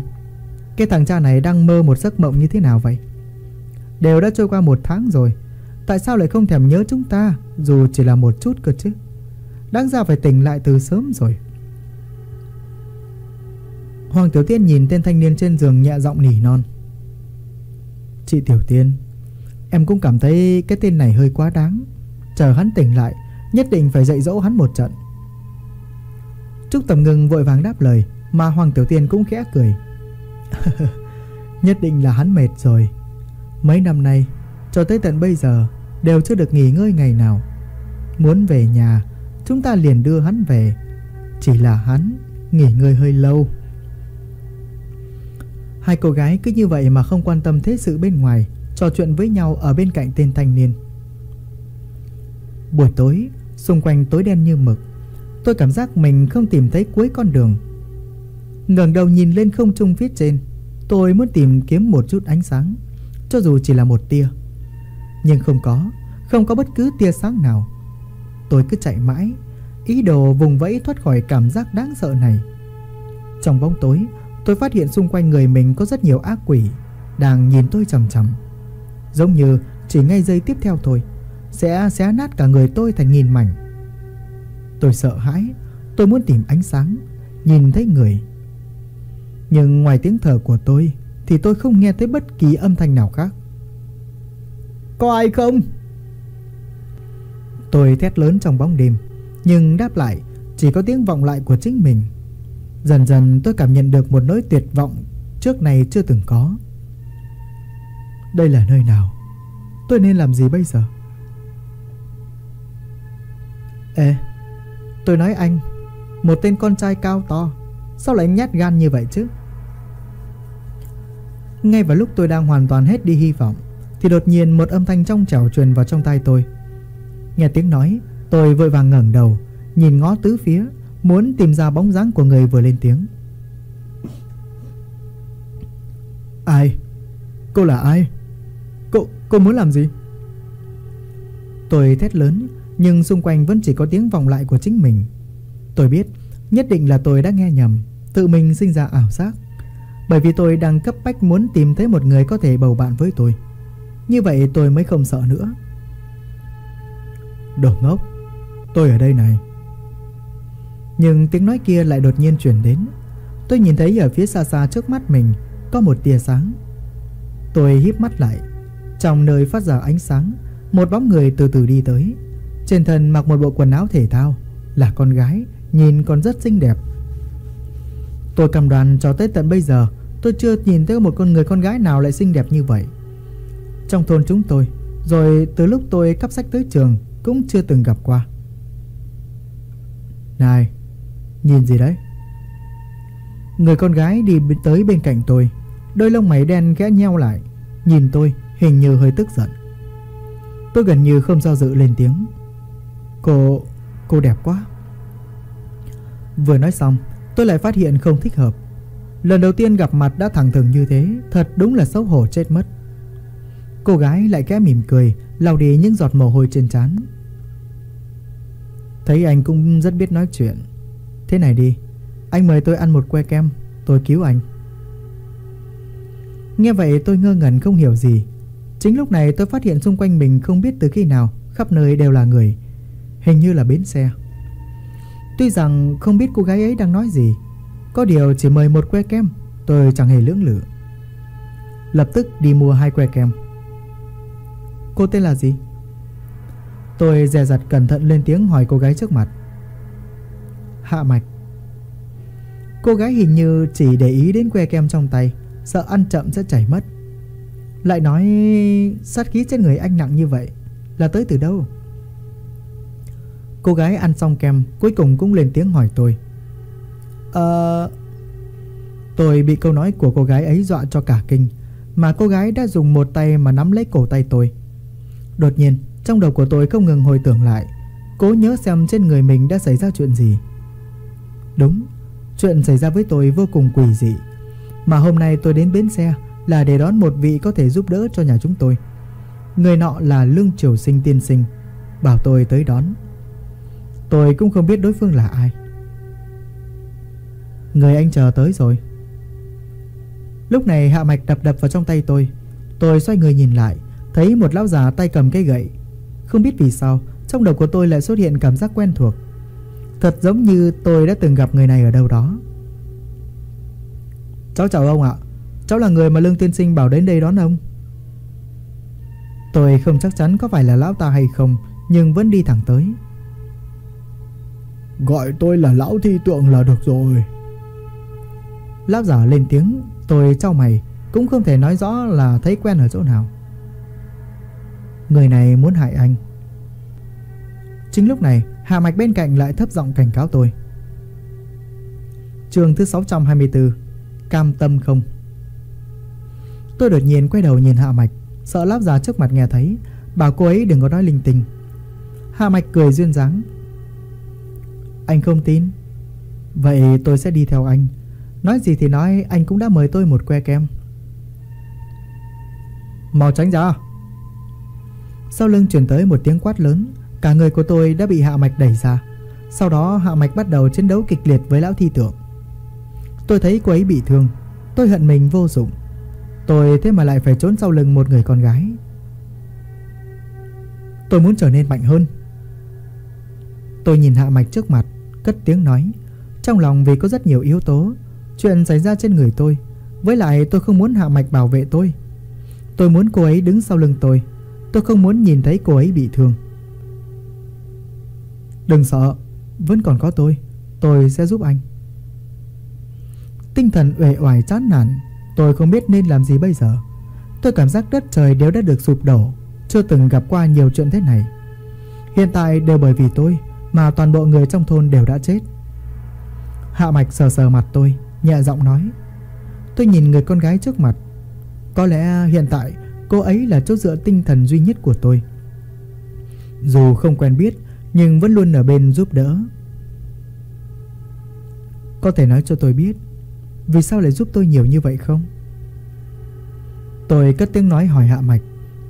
cái thằng cha này đang mơ một giấc mộng như thế nào vậy Đều đã trôi qua một tháng rồi Tại sao lại không thèm nhớ chúng ta Dù chỉ là một chút cơ chứ Đáng ra phải tỉnh lại từ sớm rồi. Hoàng Tiểu Tiên nhìn tên thanh niên trên giường nhẹ giọng nỉ non. Chị Tiểu Tiên Em cũng cảm thấy cái tên này hơi quá đáng. Chờ hắn tỉnh lại, Nhất định phải dạy dỗ hắn một trận. Trúc Tầm Ngưng vội vàng đáp lời, Mà Hoàng Tiểu Tiên cũng khẽ cười. Nhất định là hắn mệt rồi. Mấy năm nay, Cho tới tận bây giờ, Đều chưa được nghỉ ngơi ngày nào. Muốn về nhà Chúng ta liền đưa hắn về. Chỉ là hắn nghỉ ngơi hơi lâu. Hai cô gái cứ như vậy mà không quan tâm thế sự bên ngoài, Trò chuyện với nhau ở bên cạnh tên thanh niên. Buổi tối, Xung quanh tối đen như mực, Tôi cảm giác mình không tìm thấy cuối con đường. Ngẩng đầu nhìn lên không trung phía trên, Tôi muốn tìm kiếm một chút ánh sáng, Cho dù chỉ là một tia. Nhưng không có Không có bất cứ tia sáng nào. Tôi cứ chạy mãi. Ý đồ vùng vẫy thoát khỏi cảm giác đáng sợ này. Trong bóng tối, Tôi phát hiện xung quanh người mình có rất nhiều ác quỷ Đang nhìn tôi chầm chầm Giống như chỉ ngay giây tiếp theo thôi, Sẽ xé nát cả người tôi thành nghìn mảnh. Tôi sợ hãi, Tôi muốn tìm ánh sáng, Nhìn thấy người. Nhưng ngoài tiếng thở của tôi, Thì tôi không nghe thấy bất kỳ âm thanh nào khác. Có ai không? Tôi thét lớn trong bóng đêm, Nhưng đáp lại, Chỉ có tiếng vọng lại của chính mình. Dần dần tôi cảm nhận được một nỗi tuyệt vọng Trước này chưa từng có. Đây là nơi nào? Tôi nên làm gì bây giờ? Ê, Tôi nói anh, Một tên con trai cao to, Sao lại nhát gan như vậy chứ? Ngay vào lúc tôi đang hoàn toàn hết đi hy vọng, Thì đột nhiên một âm thanh trong trẻo truyền vào trong tai tôi. Nghe tiếng nói Tôi vội vàng ngẩng đầu Nhìn ngó tứ phía Muốn tìm ra bóng dáng của người vừa lên tiếng. Ai? Cô là ai? Cô, cô muốn làm gì? Tôi thét lớn Nhưng xung quanh vẫn chỉ có tiếng vọng lại của chính mình. Tôi biết Nhất định là tôi đã nghe nhầm Tự mình sinh ra ảo giác. Bởi vì tôi đang cấp bách muốn tìm thấy một người có thể bầu bạn với tôi. Như vậy tôi mới không sợ nữa. Đồ ngốc. Tôi ở đây này. Nhưng tiếng nói kia lại đột nhiên chuyển đến. Tôi nhìn thấy ở phía xa xa trước mắt mình Có một tia sáng. Tôi híp mắt lại. Trong nơi phát ra ánh sáng, Một bóng người từ từ đi tới. Trên thân mặc một bộ quần áo thể thao, Là con gái, Nhìn còn rất xinh đẹp. Tôi cầm đoàn cho tới tận bây giờ, Tôi chưa nhìn thấy một con người con gái nào lại xinh đẹp như vậy. Trong thôn chúng tôi, Rồi từ lúc tôi cấp sách tới trường cũng chưa từng gặp qua. Này, Nhìn gì đấy? Người con gái đi tới bên cạnh tôi, Đôi lông mày đen ghé nheo lại, Nhìn tôi hình như hơi tức giận. Tôi gần như không do dự lên tiếng. Cô... cô đẹp quá. Vừa nói xong, Tôi lại phát hiện không thích hợp. Lần đầu tiên gặp mặt đã thẳng thừng như thế, Thật đúng là xấu hổ chết mất. Cô gái lại ghé mỉm cười, lau đi những giọt mồ hôi trên trán. Thấy anh cũng rất biết nói chuyện. Thế này đi, Anh mời tôi ăn một que kem, Tôi cứu anh. Nghe vậy tôi ngơ ngẩn không hiểu gì. Chính lúc này tôi phát hiện xung quanh mình không biết từ khi nào, Khắp nơi đều là người, Hình như là bến xe. Tuy rằng không biết cô gái ấy đang nói gì, Có điều chỉ mời một que kem, Tôi chẳng hề lưỡng lự. Lập tức đi mua hai que kem. Cô tên là gì? Tôi dè dặt cẩn thận lên tiếng hỏi cô gái trước mặt. Hạ mạch. Cô gái hình như chỉ để ý đến que kem trong tay, Sợ ăn chậm sẽ chảy mất. Lại nói, sát khí trên người anh nặng như vậy, Là tới từ đâu? Cô gái ăn xong kem, Cuối cùng cũng lên tiếng hỏi tôi. Ờ... Tôi bị câu nói của cô gái ấy dọa cho cả kinh, Mà cô gái đã dùng một tay mà nắm lấy cổ tay tôi. Đột nhiên trong đầu của tôi không ngừng hồi tưởng lại, Cố nhớ xem trên người mình đã xảy ra chuyện gì. Đúng, Chuyện xảy ra với tôi vô cùng quỷ dị. Mà hôm nay tôi đến bến xe Là để đón một vị có thể giúp đỡ cho nhà chúng tôi. Người nọ là Lương Triều Sinh tiên sinh, Bảo tôi tới đón. Tôi cũng không biết đối phương là ai. Người anh chờ tới rồi. Lúc này hạ mạch đập đập vào trong tay tôi. Tôi xoay người nhìn lại, Thấy một lão già tay cầm cây gậy. Không biết vì sao Trong đầu của tôi lại xuất hiện cảm giác quen thuộc. Thật giống như tôi đã từng gặp người này ở đâu đó. Cháu chào ông ạ. Cháu là người mà Lương Tiên Sinh bảo đến đây đón ông. Tôi không chắc chắn có phải là lão ta hay không Nhưng vẫn đi thẳng tới. Gọi tôi là lão thi tượng là được rồi. Lão giả lên tiếng Tôi trao mày Cũng không thể nói rõ là thấy quen ở chỗ nào. Người này muốn hại anh Chính lúc này Hạ mạch bên cạnh lại thấp giọng cảnh cáo tôi. Trường thứ 624 Cam tâm không. Tôi đột nhiên quay đầu nhìn Hạ mạch, Sợ láp già trước mặt nghe thấy, Bảo cô ấy đừng có nói linh tinh. Hạ mạch cười duyên dáng. Anh không tin? Vậy tôi sẽ đi theo anh. Nói gì thì nói, anh cũng đã mời tôi một que kem. Mau tránh ra. Sau lưng chuyển tới một tiếng quát lớn Cả người của tôi đã bị hạ mạch đẩy ra. Sau đó, hạ mạch bắt đầu chiến đấu kịch liệt với lão thi tượng Tôi thấy cô ấy bị thương. Tôi hận mình vô dụng. Tôi thế mà lại phải trốn sau lưng một người con gái. Tôi muốn trở nên mạnh hơn. Tôi nhìn hạ mạch trước mặt, Cất tiếng nói. Trong lòng vì có rất nhiều yếu tố, Chuyện xảy ra trên người tôi. Với lại tôi không muốn hạ mạch bảo vệ tôi. Tôi muốn cô ấy đứng sau lưng tôi. Tôi không muốn nhìn thấy cô ấy bị thương. Đừng sợ, Vẫn còn có tôi Tôi sẽ giúp anh. Tinh thần uể oải chán nản, Tôi không biết nên làm gì bây giờ. Tôi cảm giác đất trời đều đã được sụp đổ, Chưa từng gặp qua nhiều chuyện thế này. Hiện tại đều bởi vì tôi Mà toàn bộ người trong thôn đều đã chết. Hạ mạch sờ sờ mặt tôi, Nhẹ giọng nói, Tôi nhìn người con gái trước mặt. Có lẽ hiện tại cô ấy là chỗ dựa tinh thần duy nhất của tôi. Dù không quen biết nhưng vẫn luôn ở bên giúp đỡ. Có thể nói cho tôi biết, Vì sao lại giúp tôi nhiều như vậy không? Tôi cất tiếng nói hỏi Hạ Mạch.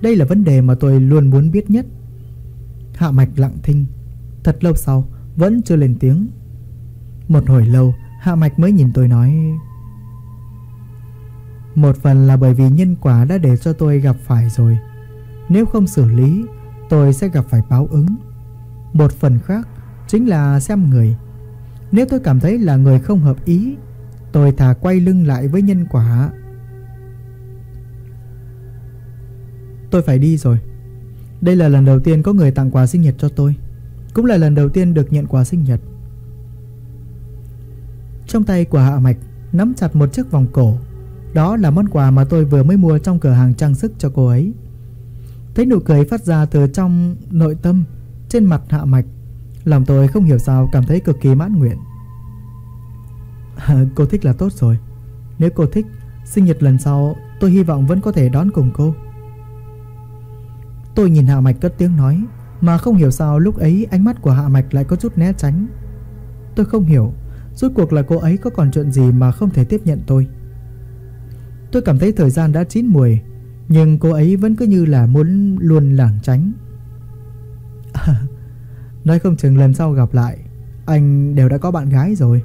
Đây là vấn đề mà tôi luôn muốn biết nhất. Hạ Mạch lặng thinh. Thật lâu sau, Vẫn chưa lên tiếng. Một hồi lâu, Hạ Mạch mới nhìn tôi nói, Một phần là bởi vì nhân quả đã để cho tôi gặp phải rồi. Nếu không xử lý, Tôi sẽ gặp phải báo ứng. Một phần khác Chính là xem người. Nếu tôi cảm thấy là người không hợp ý, Tôi thà quay lưng lại với nhân quả. Tôi phải đi rồi. Đây là lần đầu tiên có người tặng quà sinh nhật cho tôi. Cũng là lần đầu tiên được nhận quà sinh nhật. Trong tay của Hạ Mạch Nắm chặt một chiếc vòng cổ. Đó là món quà mà tôi vừa mới mua Trong cửa hàng trang sức cho cô ấy. Thấy nụ cười phát ra từ trong nội tâm trên mặt Hạ Mạch, làm tôi không hiểu sao cảm thấy cực kỳ mãn nguyện. Cô thích là tốt rồi. Nếu cô thích, Sinh nhật lần sau, tôi hy vọng vẫn có thể đón cùng cô. Tôi nhìn Hạ Mạch cất tiếng nói, Mà không hiểu sao lúc ấy ánh mắt của Hạ Mạch lại có chút né tránh. Tôi không hiểu, Rốt cuộc là cô ấy có còn chuyện gì mà không thể tiếp nhận tôi. Tôi cảm thấy thời gian đã chín mùi Nhưng cô ấy vẫn cứ như là muốn luôn lảng tránh. Nói không chừng lần sau gặp lại Anh đều đã có bạn gái rồi.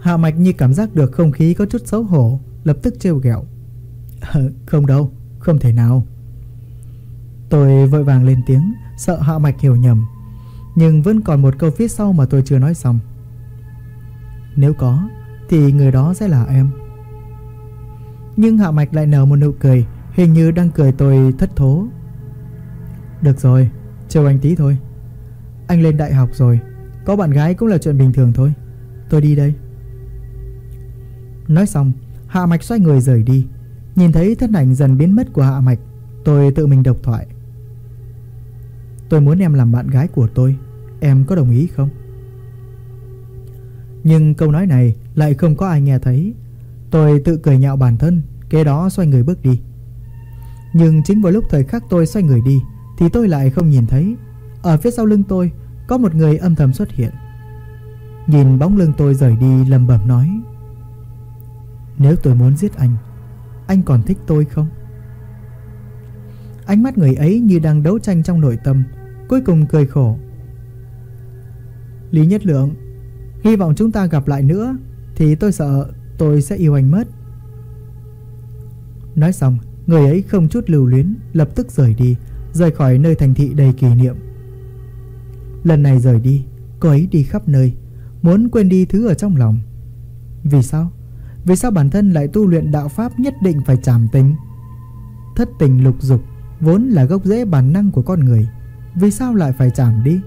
Hạ Mạch như cảm giác được không khí có chút xấu hổ Lập tức trêu ghẹo. Không đâu, không thể nào. Tôi vội vàng lên tiếng Sợ Hạ Mạch hiểu nhầm Nhưng vẫn còn một câu phía sau mà tôi chưa nói xong. Nếu có Thì người đó sẽ là em. Nhưng Hạ Mạch lại nở một nụ cười Hình như đang cười tôi thất thố. Được rồi, Chờ anh tí thôi. Anh lên đại học rồi, Có bạn gái cũng là chuyện bình thường thôi. Tôi đi đây. Nói xong, Hạ Mạch xoay người rời đi. Nhìn thấy thân ảnh dần biến mất của Hạ Mạch, Tôi tự mình độc thoại. Tôi muốn em làm bạn gái của tôi, Em có đồng ý không? Nhưng câu nói này lại không có ai nghe thấy. Tôi tự cười nhạo bản thân, Kế đó xoay người bước đi. Nhưng chính vào lúc thời khắc tôi xoay người đi thì tôi lại không nhìn thấy. Ở phía sau lưng tôi, Có một người âm thầm xuất hiện. Nhìn bóng lưng tôi rời đi lầm bẩm nói, Nếu tôi muốn giết anh Anh còn thích tôi không? Ánh mắt người ấy như đang đấu tranh trong nội tâm, Cuối cùng cười khổ. Lý Nhất Lượng, Hy vọng chúng ta gặp lại nữa, Thì tôi sợ tôi sẽ yêu anh mất. Nói xong, Người ấy không chút lưu luyến, Lập tức rời đi. Rời khỏi nơi thành thị đầy kỷ niệm. Lần này rời đi, Cô ấy đi khắp nơi, Muốn quên đi thứ ở trong lòng. Vì sao? Vì sao bản thân lại tu luyện đạo pháp nhất định phải trảm tính? Thất tình lục dục Vốn là gốc rễ bản năng của con người, vì sao lại phải trảm đi?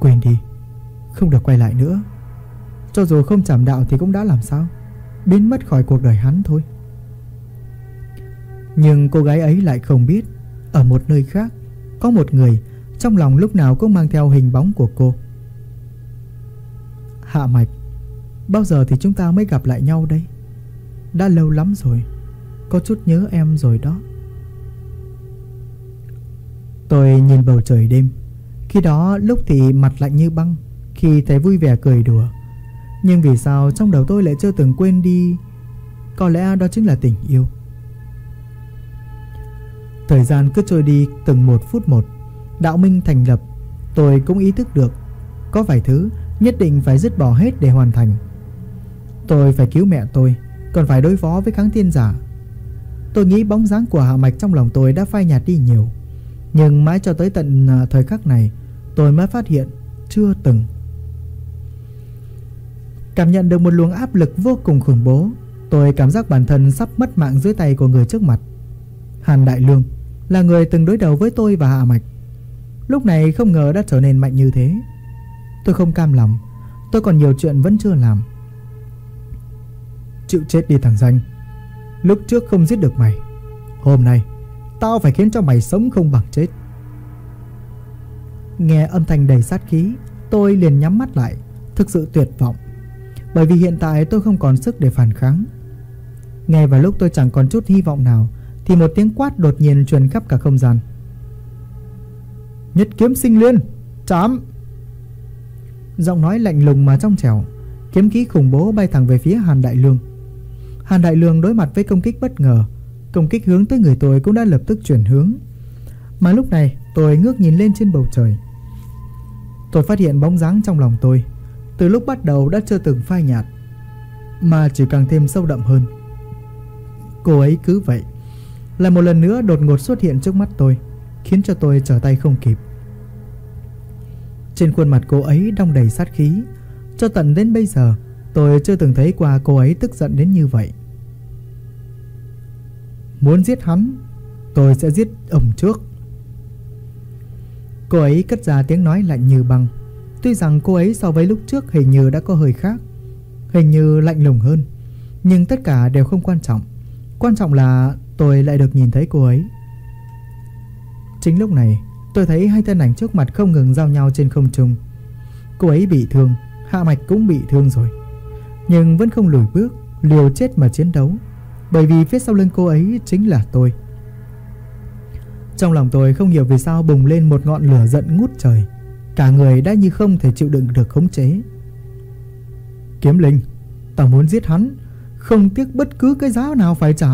Quên đi, Không được quay lại nữa. Cho dù không trảm đạo thì cũng đã làm sao? Biến mất khỏi cuộc đời hắn thôi. Nhưng cô gái ấy lại không biết, Ở một nơi khác, Có một người, Trong lòng lúc nào cũng mang theo hình bóng của cô. Hạ mạch, Bao giờ thì chúng ta mới gặp lại nhau đây? Đã lâu lắm rồi, Có chút nhớ em rồi đó. Tôi nhìn bầu trời đêm, Khi đó lúc thì mặt lạnh như băng, Khi thấy vui vẻ cười đùa. Nhưng vì sao trong đầu tôi lại chưa từng quên đi, Có lẽ đó chính là tình yêu. Thời gian cứ trôi đi từng một phút một. Đạo Minh thành lập, Tôi cũng ý thức được Có vài thứ nhất định phải dứt bỏ hết để hoàn thành. Tôi phải cứu mẹ tôi, Còn phải đối phó với kháng thiên giả. Tôi nghĩ bóng dáng của Hạ Mạch trong lòng tôi đã phai nhạt đi nhiều, nhưng mãi cho tới tận à, thời khắc này, Tôi mới phát hiện Chưa từng Cảm nhận được một luồng áp lực vô cùng khủng bố. Tôi cảm giác bản thân sắp mất mạng dưới tay của người trước mặt. Hàn Đại Lương là người từng đối đầu với tôi và Hạ Mạch. Lúc này không ngờ đã trở nên mạnh như thế. Tôi không cam lòng. Tôi còn nhiều chuyện vẫn chưa làm. Chịu chết đi thằng danh. Lúc trước không giết được mày. Hôm nay, Tao phải khiến cho mày sống không bằng chết. Nghe âm thanh đầy sát khí, Tôi liền nhắm mắt lại. Thực sự tuyệt vọng. Bởi vì hiện tại tôi không còn sức để phản kháng. Ngay vào lúc tôi chẳng còn chút hy vọng nào thì một tiếng quát đột nhiên truyền khắp cả không gian. Nhất kiếm sinh liên, Chám. Giọng nói lạnh lùng mà trong trẻo, Kiếm khí khủng bố bay thẳng về phía Hàn Đại Lương. Hàn Đại Lương đối mặt với công kích bất ngờ, Công kích hướng tới người tôi cũng đã lập tức chuyển hướng. Mà lúc này, tôi ngước nhìn lên trên bầu trời. Tôi phát hiện bóng dáng trong lòng tôi, Từ lúc bắt đầu đã chưa từng phai nhạt, Mà chỉ càng thêm sâu đậm hơn. Cô ấy cứ vậy lại một lần nữa đột ngột xuất hiện trước mắt tôi, Khiến cho tôi trở tay không kịp. Trên khuôn mặt cô ấy đong đầy sát khí, Cho tận đến bây giờ, Tôi chưa từng thấy qua cô ấy tức giận đến như vậy. Muốn giết hắn, Tôi sẽ giết ông trước. Cô ấy cất ra tiếng nói lạnh như băng. Tuy rằng cô ấy so với lúc trước hình như đã có hơi khác, Hình như lạnh lùng hơn, Nhưng tất cả đều không quan trọng. Quan trọng là tôi lại được nhìn thấy cô ấy. Chính lúc này, Tôi thấy hai thân ảnh trước mặt không ngừng giao nhau trên không trung. Cô ấy bị thương, Hạ mạch cũng bị thương rồi. Nhưng vẫn không lùi bước, Liều chết mà chiến đấu, Bởi vì phía sau lưng cô ấy chính là tôi. Trong lòng tôi không hiểu vì sao bùng lên một ngọn lửa giận ngút trời. Cả người đã như không thể chịu đựng được khống chế. Kiếm linh, Tao muốn giết hắn, Không tiếc bất cứ cái giá nào phải trả.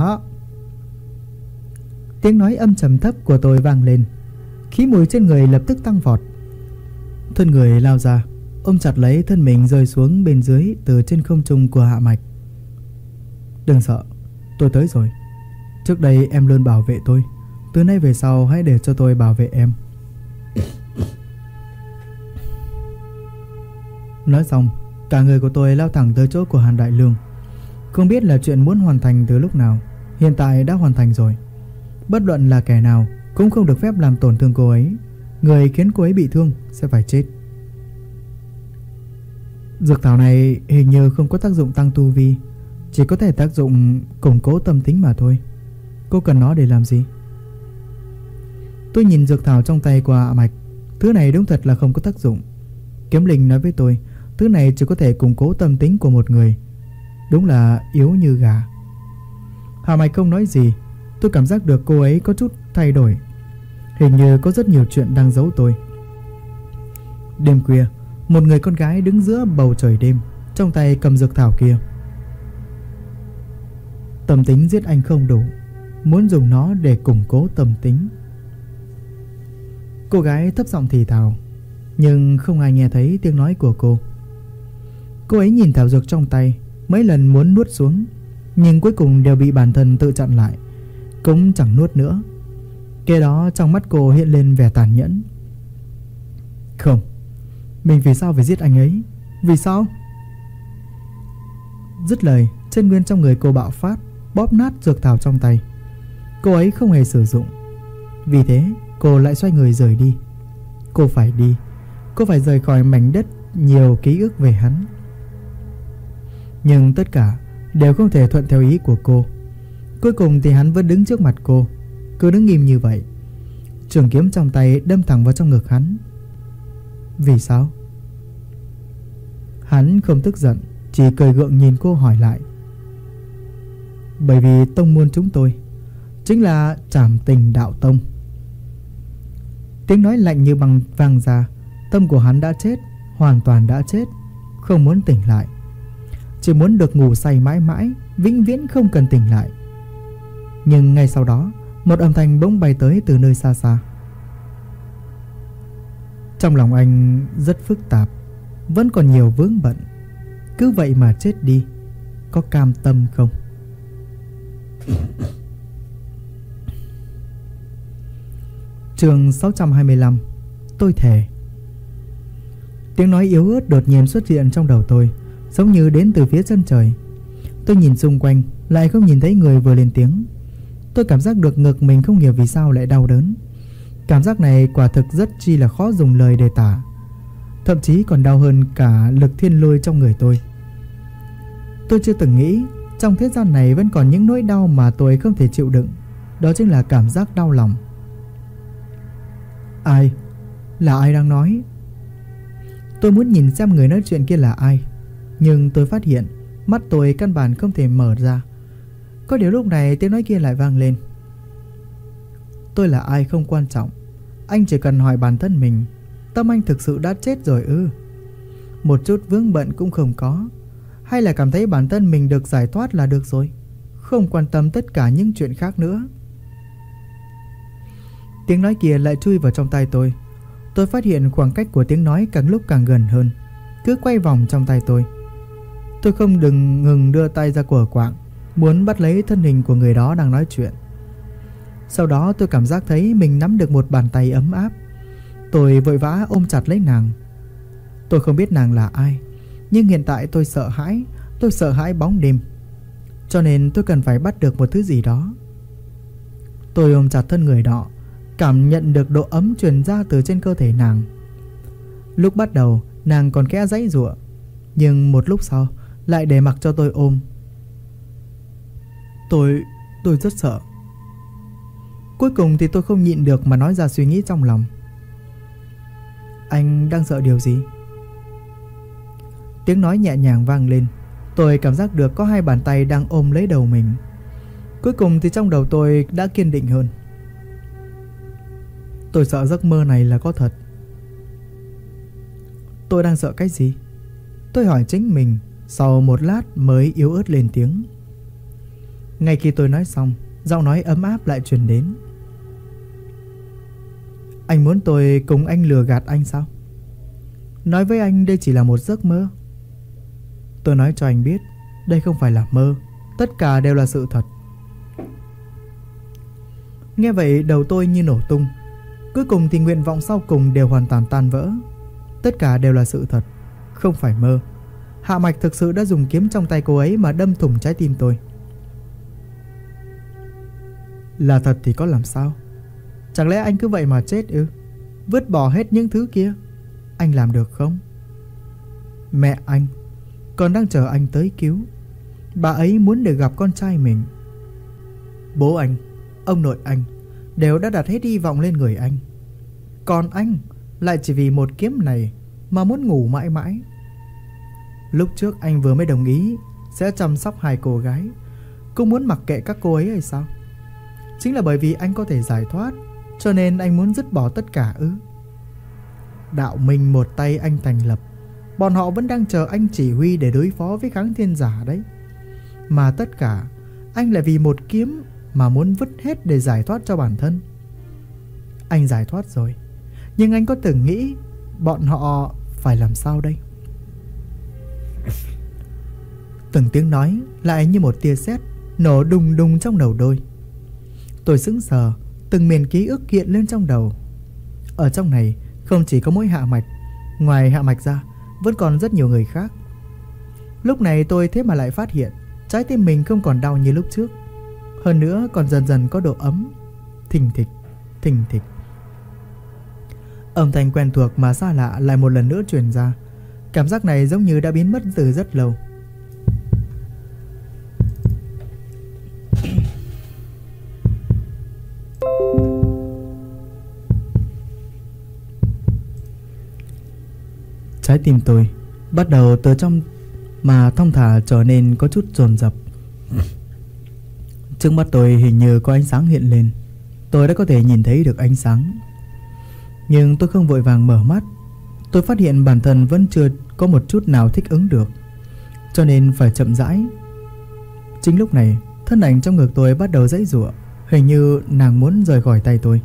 Tiếng nói âm trầm thấp của tôi vang lên. Khí mùi trên người lập tức tăng vọt. Thân người lao ra, Ôm chặt lấy thân mình rơi xuống bên dưới Từ trên không trung của hạ mạch. Đừng sợ, Tôi tới rồi. Trước đây em luôn bảo vệ tôi. Từ nay về sau hãy để cho tôi bảo vệ em. Nói xong, Cả người của tôi lao thẳng tới chỗ của Hàn Đại Lương. Không biết là chuyện muốn hoàn thành từ lúc nào, Hiện tại đã hoàn thành rồi. Bất luận là kẻ nào Cũng không được phép làm tổn thương cô ấy. Người khiến cô ấy bị thương sẽ phải chết. Dược thảo này hình như không có tác dụng tăng tu vi, Chỉ có thể tác dụng củng cố tâm tính mà thôi. Cô cần nó để làm gì? Tôi nhìn dược thảo trong tay của ạ mạch. Thứ này đúng thật là không có tác dụng. Kiếm linh nói với tôi, Thứ này chỉ có thể củng cố tâm tính của một người. Đúng là yếu như gà. Hà mạch không nói gì Tôi cảm giác được cô ấy có chút thay đổi. Hình như có rất nhiều chuyện đang giấu tôi. Đêm khuya, Một người con gái đứng giữa bầu trời đêm, Trong tay cầm dược thảo kia. Tâm tính giết anh không đủ, Muốn dùng nó để củng cố tâm tính. Cô gái thấp giọng thì thào, Nhưng không ai nghe thấy tiếng nói của cô. Cô ấy nhìn thảo dược trong tay, Mấy lần muốn nuốt xuống, Nhưng cuối cùng đều bị bản thân tự chặn lại. Cũng chẳng nuốt nữa. Kế đó trong mắt cô hiện lên vẻ tàn nhẫn. Không, Mình vì sao phải giết anh ấy? Vì sao? Dứt lời, Chân nguyên trong người cô bạo phát, Bóp nát dược thảo trong tay. Cô ấy không hề sử dụng. Vì thế, cô lại xoay người rời đi. Cô phải đi. Cô phải rời khỏi mảnh đất Nhiều ký ức về hắn. Nhưng tất cả Đều không thể thuận theo ý của cô. Cuối cùng thì hắn vẫn đứng trước mặt cô. Cứ đứng im như vậy, Trường kiếm trong tay đâm thẳng vào trong ngực hắn. Vì sao? Hắn không tức giận, Chỉ cười gượng nhìn cô hỏi lại. Bởi vì tông môn chúng tôi Chính là trảm tình đạo tông. Tiếng nói lạnh như bằng vàng ra, Tâm của hắn đã chết, Hoàn toàn đã chết, Không muốn tỉnh lại. Chỉ muốn được ngủ say mãi mãi, Vĩnh viễn không cần tỉnh lại. Nhưng ngay sau đó, Một âm thanh bỗng bay tới từ nơi xa xa. Trong lòng anh rất phức tạp, Vẫn còn nhiều vướng bận. Cứ vậy mà chết đi, Có cam tâm không? Trường 625 Tôi thề. Tiếng nói yếu ớt đột nhiên xuất hiện trong đầu tôi, Giống như đến từ phía chân trời. Tôi nhìn xung quanh, Lại không nhìn thấy người vừa lên tiếng. Tôi cảm giác được ngực mình không hiểu vì sao lại đau đớn Cảm giác này quả thực rất chi là khó dùng lời để tả Thậm chí còn đau hơn cả lực thiên lôi trong người tôi Tôi chưa từng nghĩ Trong thế gian này vẫn còn những nỗi đau mà tôi không thể chịu đựng Đó chính là cảm giác đau lòng Ai? Là ai đang nói? Tôi muốn nhìn xem người nói chuyện kia là ai Nhưng tôi phát hiện mắt tôi căn bản không thể mở ra. Có điều lúc này tiếng nói kia lại vang lên. Tôi là ai không quan trọng. Anh chỉ cần hỏi bản thân mình, tâm anh thực sự đã chết rồi ư? Một chút vướng bận cũng không có, hay là cảm thấy bản thân mình được giải thoát là được rồi, không quan tâm tất cả những chuyện khác nữa. Tiếng nói kia lại chui vào trong tay tôi. Tôi phát hiện khoảng cách của tiếng nói càng lúc càng gần hơn, cứ quay vòng trong tay tôi. Tôi không đừng ngừng đưa tay ra của quạng, muốn bắt lấy thân hình của người đó đang nói chuyện. Sau đó tôi cảm giác thấy mình nắm được một bàn tay ấm áp. Tôi vội vã ôm chặt lấy nàng. Tôi không biết nàng là ai, nhưng hiện tại tôi sợ hãi, tôi sợ hãi bóng đêm. Cho nên tôi cần phải bắt được một thứ gì đó. Tôi ôm chặt thân người đó, cảm nhận được độ ấm truyền ra từ trên cơ thể nàng. Lúc bắt đầu, nàng còn khẽ giãy giụa, nhưng một lúc sau lại để mặc cho tôi ôm. Tôi, tôi rất sợ. Cuối cùng thì tôi không nhịn được mà nói ra suy nghĩ trong lòng. Anh đang sợ điều gì? Tiếng nói nhẹ nhàng vang lên. Tôi cảm giác được có hai bàn tay đang ôm lấy đầu mình. Cuối cùng thì trong đầu tôi đã kiên định hơn. Tôi sợ giấc mơ này là có thật. Tôi đang sợ cái gì? Tôi hỏi chính mình, sau một lát mới yếu ớt lên tiếng. Ngay khi tôi nói xong, giọng nói ấm áp lại truyền đến. Anh muốn tôi cùng anh lừa gạt anh sao? Nói với anh đây chỉ là một giấc mơ. Tôi nói cho anh biết, đây không phải là mơ, tất cả đều là sự thật. Nghe vậy đầu tôi như nổ tung. Cuối cùng thì nguyện vọng sau cùng đều hoàn toàn tan vỡ. Tất cả đều là sự thật, không phải mơ. Hạ Mạch thực sự đã dùng kiếm trong tay cô ấy mà đâm thủng trái tim tôi. Là thật thì có làm sao? Chẳng lẽ anh cứ vậy mà chết ư? Vứt bỏ hết những thứ kia. Anh làm được không? Mẹ anh còn đang chờ anh tới cứu. Bà ấy muốn được gặp con trai mình. Bố anh, ông nội anh đều đã đặt hết hy vọng lên người anh. Còn anh lại chỉ vì một kiếm này mà muốn ngủ mãi mãi. Lúc trước anh vừa mới đồng ý sẽ chăm sóc hai cô gái. Cũng muốn mặc kệ các cô ấy hay sao? Chính là bởi vì anh có thể giải thoát, cho nên anh muốn dứt bỏ tất cả ư. Đạo minh một tay anh thành lập, Bọn họ vẫn đang chờ anh chỉ huy để đối phó với kháng thiên giả đấy. Mà tất cả, Anh lại vì một kiếm Mà muốn vứt hết để giải thoát cho bản thân. Anh giải thoát rồi, Nhưng anh có từng nghĩ Bọn họ phải làm sao đây? Từng tiếng nói Lại như một tia sét Nổ đùng đùng trong đầu đôi. Tôi sững sờ Từng miền ký ức hiện lên trong đầu. Ở trong này không chỉ có mỗi hạ mạch Ngoài hạ mạch ra Vẫn còn rất nhiều người khác. Lúc này tôi thế mà lại phát hiện Trái tim mình không còn đau như lúc trước. Hơn nữa còn dần dần có độ ấm. Thình thịch, thình thịch. Âm thanh quen thuộc mà xa lạ lại một lần nữa truyền ra. Cảm giác này giống như đã biến mất từ rất lâu. Trái tim tôi bắt đầu từ trong mà thông thả trở nên có chút dồn dập. Trước mắt tôi hình như có ánh sáng hiện lên. Tôi đã có thể nhìn thấy được ánh sáng. Nhưng tôi không vội vàng mở mắt. Tôi phát hiện bản thân vẫn chưa có một chút nào thích ứng được. Cho nên phải chậm rãi. Chính lúc này, thân ảnh trong ngực tôi bắt đầu dãy rủa, hình như nàng muốn rời khỏi tay tôi.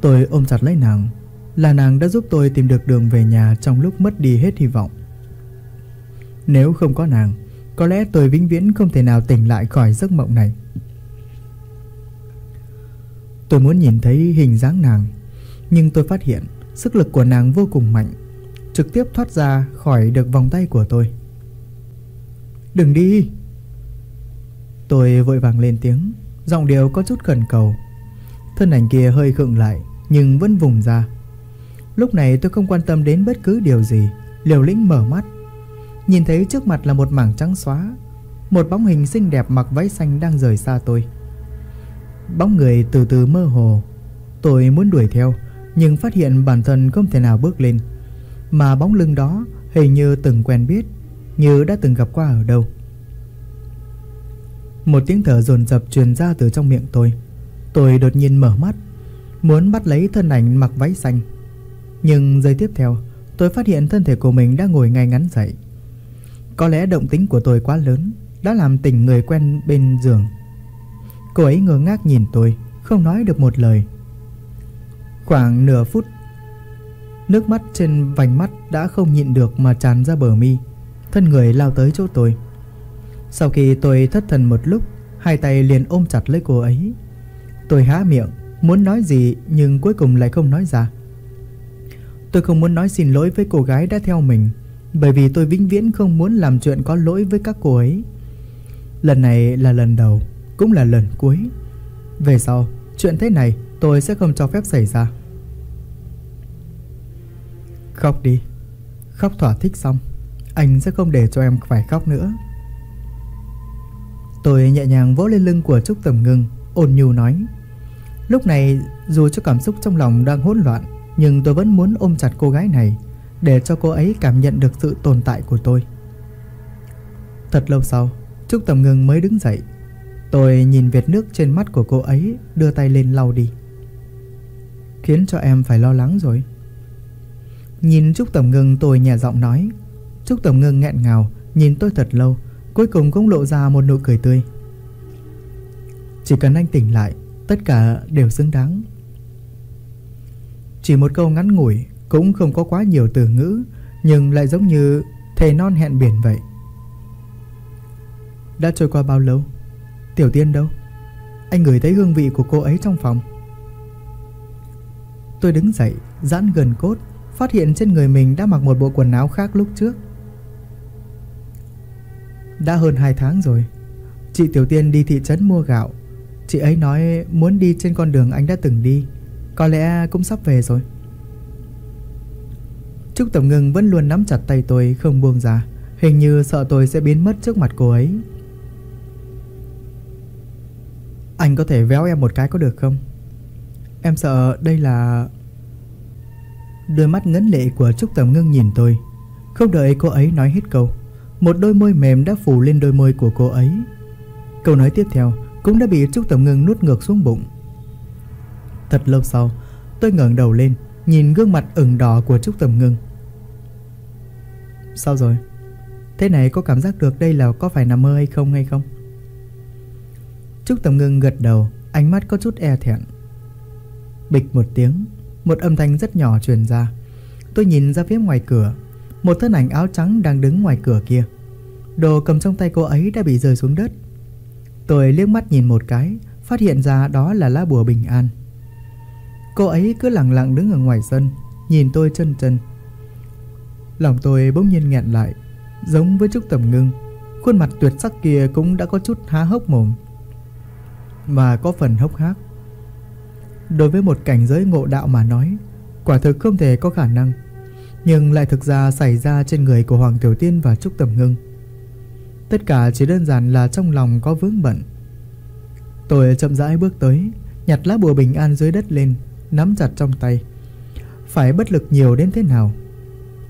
Tôi ôm chặt lấy nàng, là nàng đã giúp tôi tìm được đường về nhà trong lúc mất đi hết hy vọng. Nếu không có nàng, có lẽ tôi vĩnh viễn không thể nào tỉnh lại khỏi giấc mộng này. Tôi muốn nhìn thấy hình dáng nàng, nhưng tôi phát hiện sức lực của nàng vô cùng mạnh, trực tiếp thoát ra khỏi được vòng tay của tôi. Đừng đi! Tôi vội vàng lên tiếng, giọng điệu có chút khẩn cầu. Thân ảnh kia hơi khựng lại, nhưng vẫn vùng ra. Lúc này tôi không quan tâm đến bất cứ điều gì. Liều lĩnh mở mắt. Nhìn thấy trước mặt là một mảng trắng xóa. Một bóng hình xinh đẹp mặc váy xanh đang rời xa tôi. Bóng người từ từ mơ hồ. Tôi muốn đuổi theo, Nhưng phát hiện bản thân không thể nào bước lên. Mà bóng lưng đó hình như từng quen biết, Như đã từng gặp qua ở đâu. Một tiếng thở dồn dập truyền ra từ trong miệng tôi. Tôi đột nhiên mở mắt, Muốn bắt lấy thân ảnh mặc váy xanh. Nhưng giây tiếp theo, Tôi phát hiện thân thể của mình đã ngồi ngay ngắn dậy. Có lẽ động tính của tôi quá lớn, Đã làm tỉnh người quen bên giường. Cô ấy ngơ ngác nhìn tôi, Không nói được một lời. Khoảng nửa phút, Nước mắt trên vành mắt đã không nhịn được mà tràn ra bờ mi. Thân người lao tới chỗ tôi. Sau khi tôi thất thần một lúc, Hai tay liền ôm chặt lấy cô ấy. Tôi há miệng, Muốn nói gì nhưng cuối cùng lại không nói ra. Tôi không muốn nói xin lỗi với cô gái đã theo mình, Bởi vì tôi vĩnh viễn không muốn làm chuyện có lỗi với các cô ấy. Lần này là lần đầu, Cũng là lần cuối. Về sau, Chuyện thế này tôi sẽ không cho phép xảy ra. Khóc đi. Khóc thỏa thích xong, Anh sẽ không để cho em phải khóc nữa. Tôi nhẹ nhàng vỗ lên lưng của Trúc Tầm Ngưng, Ôn nhu nói, Lúc này, dù cho cảm xúc trong lòng đang hỗn loạn nhưng tôi vẫn muốn ôm chặt cô gái này, Để cho cô ấy cảm nhận được sự tồn tại của tôi. Thật lâu sau, Trúc Tầm Ngưng mới đứng dậy. Tôi nhìn vệt nước trên mắt của cô ấy, Đưa tay lên lau đi. Khiến cho em phải lo lắng rồi. Nhìn Trúc Tầm Ngưng tôi nhẹ giọng nói. Trúc Tầm Ngưng nghẹn ngào, Nhìn tôi thật lâu, Cuối cùng cũng lộ ra một nụ cười tươi. Chỉ cần anh tỉnh lại, Tất cả đều xứng đáng. Chỉ một câu ngắn ngủi, Cũng không có quá nhiều từ ngữ, Nhưng lại giống như thề non hẹn biển vậy. Đã trôi qua bao lâu? Tiểu tiên đâu? Anh ngửi thấy hương vị của cô ấy trong phòng. Tôi đứng dậy, Giãn gần cốt, Phát hiện trên người mình đã mặc một bộ quần áo khác lúc trước. Đã hơn 2 tháng rồi. Chị Tiểu Tiên đi thị trấn mua gạo. Chị ấy nói muốn đi trên con đường anh đã từng đi. Có lẽ cũng sắp về rồi. Trúc Tổng Ngưng vẫn luôn nắm chặt tay tôi không buông ra. Hình như sợ tôi sẽ biến mất trước mặt cô ấy. Anh có thể véo em một cái có được không? Em sợ đây là... Đôi mắt ngấn lệ của Trúc Tầm Ngưng nhìn tôi. Không đợi cô ấy nói hết câu, Một đôi môi mềm đã phủ lên đôi môi của cô ấy. Câu nói tiếp theo Cũng đã bị Trúc Tầm Ngưng nuốt ngược xuống bụng. Thật lâu sau, Tôi ngẩng đầu lên, Nhìn gương mặt ửng đỏ của Trúc Tầm Ngưng. Sao rồi? Thế này có cảm giác được đây là có phải nằm mơ hay không hay không? Trúc Tầm Ngưng gật đầu, Ánh mắt có chút e thẹn. Bịch một tiếng, một âm thanh rất nhỏ truyền ra. Tôi nhìn ra phía ngoài cửa, Một thân ảnh áo trắng đang đứng ngoài cửa kia. Đồ cầm trong tay cô ấy đã bị rơi xuống đất. Tôi liếc mắt nhìn một cái, Phát hiện ra đó là lá bùa bình an. Cô ấy cứ lặng lặng đứng ở ngoài sân, Nhìn tôi chân chân. Lòng tôi bỗng nhiên nghẹn lại, Giống với Trúc Tầm Ngưng. Khuôn mặt tuyệt sắc kia cũng đã có chút há hốc mồm. Mà có phần hốc hác. Đối với một cảnh giới ngộ đạo mà nói, Quả thực không thể có khả năng. Nhưng lại thực ra xảy ra trên người của Hoàng Tiểu Tiên và Trúc Tầm Ngưng. Tất cả chỉ đơn giản là trong lòng có vướng bận. Tôi chậm rãi bước tới, Nhặt lá bùa bình an dưới đất lên. Nắm chặt trong tay. Phải bất lực nhiều đến thế nào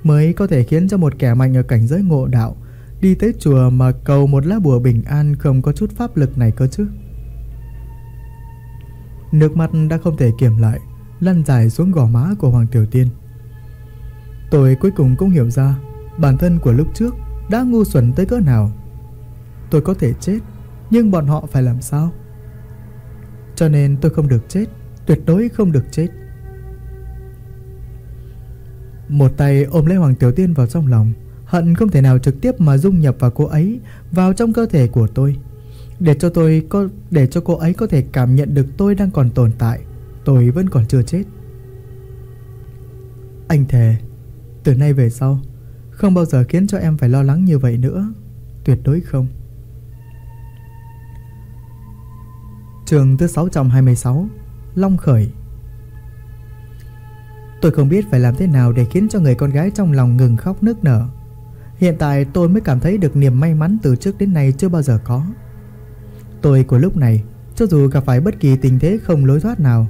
Mới có thể khiến cho một kẻ mạnh ở cảnh giới ngộ đạo Đi tới chùa mà cầu một lá bùa bình an Không có chút pháp lực này cơ chứ? Nước mắt đã không thể kiểm lại, Lăn dài xuống gò má của Hoàng Tiểu Tiên. Tôi cuối cùng cũng hiểu ra Bản thân của lúc trước Đã ngu xuẩn tới cỡ nào. Tôi có thể chết, Nhưng bọn họ phải làm sao? Cho nên tôi không được chết Tuyệt đối không được chết. Một tay ôm lấy Hoàng Tiểu Tiên vào trong lòng, Hận không thể nào trực tiếp mà dung nhập vào cô ấy, Vào trong cơ thể của tôi. Để cho tôi có, để cho cô ấy có thể cảm nhận được tôi đang còn tồn tại, Tôi vẫn còn chưa chết. Anh thề, Từ nay về sau, Không bao giờ khiến cho em phải lo lắng như vậy nữa, Tuyệt đối không. Trường thứ 626 Long Khởi. Tôi không biết phải làm thế nào để khiến cho người con gái trong lòng ngừng khóc nức nở. Hiện tại tôi mới cảm thấy được niềm may mắn từ trước đến nay chưa bao giờ có. Tôi của lúc này, Cho dù gặp phải bất kỳ tình thế không lối thoát nào,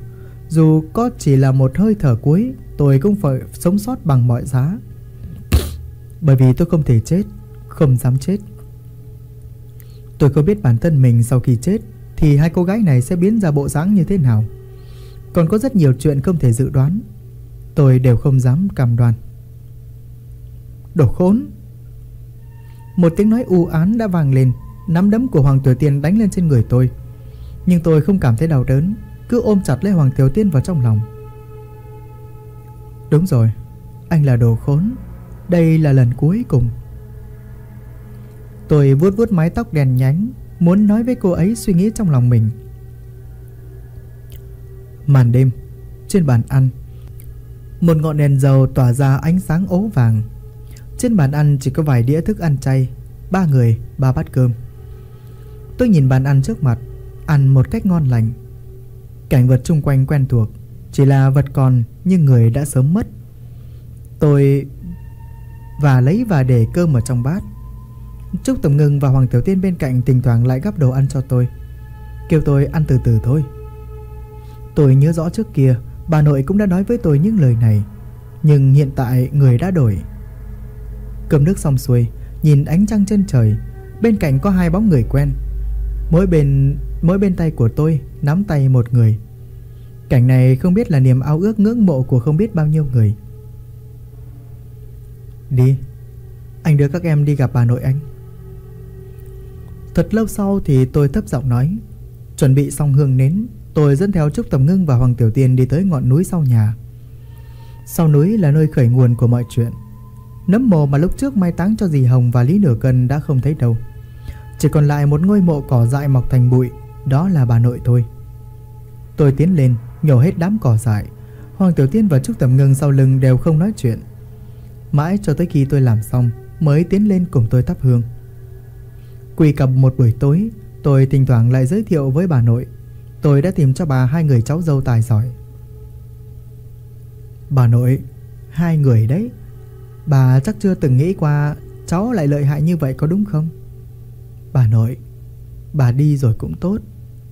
Dù có chỉ là một hơi thở cuối, Tôi cũng phải sống sót bằng mọi giá. Bởi vì tôi không thể chết, Không dám chết. Tôi không biết bản thân mình sau khi chết Thì hai cô gái này sẽ biến ra bộ dáng như thế nào. Còn có rất nhiều chuyện không thể dự đoán. Tôi đều không dám cam đoan. Đồ khốn. Một tiếng nói u án đã vang lên. Nắm đấm của Hoàng Tiểu Tiên đánh lên trên người tôi. Nhưng tôi không cảm thấy đau đớn. Cứ ôm chặt lấy Hoàng Tiểu Tiên vào trong lòng. Đúng rồi, Anh là đồ khốn. Đây là lần cuối cùng. Tôi vuốt vuốt mái tóc đèn nhánh, Muốn nói với cô ấy suy nghĩ trong lòng mình. Màn đêm Trên bàn ăn. Một ngọn đèn dầu tỏa ra ánh sáng ố vàng. Trên bàn ăn chỉ có vài đĩa thức ăn chay Ba người, ba bát cơm. Tôi nhìn bàn ăn trước mặt Ăn một cách ngon lành. Cảnh vật chung quanh quen thuộc Chỉ là vật còn nhưng người đã sớm mất. Tôi và lấy và để cơm ở trong bát. Trúc Tổng Ngưng và Hoàng Tiểu Tiên bên cạnh Thỉnh thoảng lại gắp đồ ăn cho tôi. Kêu tôi ăn từ từ thôi. Tôi nhớ rõ trước kia, Bà nội cũng đã nói với tôi những lời này. Nhưng hiện tại người đã đổi. Cơm nước xong xuôi, Nhìn ánh trăng trên trời, Bên cạnh có hai bóng người quen. Mỗi bên mỗi bên tay của tôi Nắm tay một người. Cảnh này không biết là niềm ao ước ngưỡng mộ Của không biết bao nhiêu người. Đi, Anh đưa các em đi gặp bà nội anh. Thật lâu sau thì tôi thấp giọng nói, Chuẩn bị xong hương nến. Tôi dẫn theo Trúc Tầm Ngưng và Hoàng Tiểu Tiên đi tới ngọn núi sau nhà. Sau núi là nơi khởi nguồn của mọi chuyện. Nấm mồ mà lúc trước mai táng cho dì Hồng và Lý Nửa Cân đã không thấy đâu. Chỉ còn lại một ngôi mộ cỏ dại mọc thành bụi, Đó là bà nội thôi Tôi tiến lên, nhổ hết đám cỏ dại. Hoàng Tiểu Tiên và Trúc Tầm Ngưng sau lưng đều không nói chuyện. Mãi cho tới khi tôi làm xong, Mới tiến lên cùng tôi thắp hương. Quỳ cập một buổi tối, Tôi thỉnh thoảng lại giới thiệu với bà nội. Tôi đã tìm cho bà hai người cháu dâu tài giỏi. Bà nội, Hai người đấy. Bà chắc chưa từng nghĩ qua Cháu lại lợi hại như vậy có đúng không? Bà nội, Bà đi rồi cũng tốt,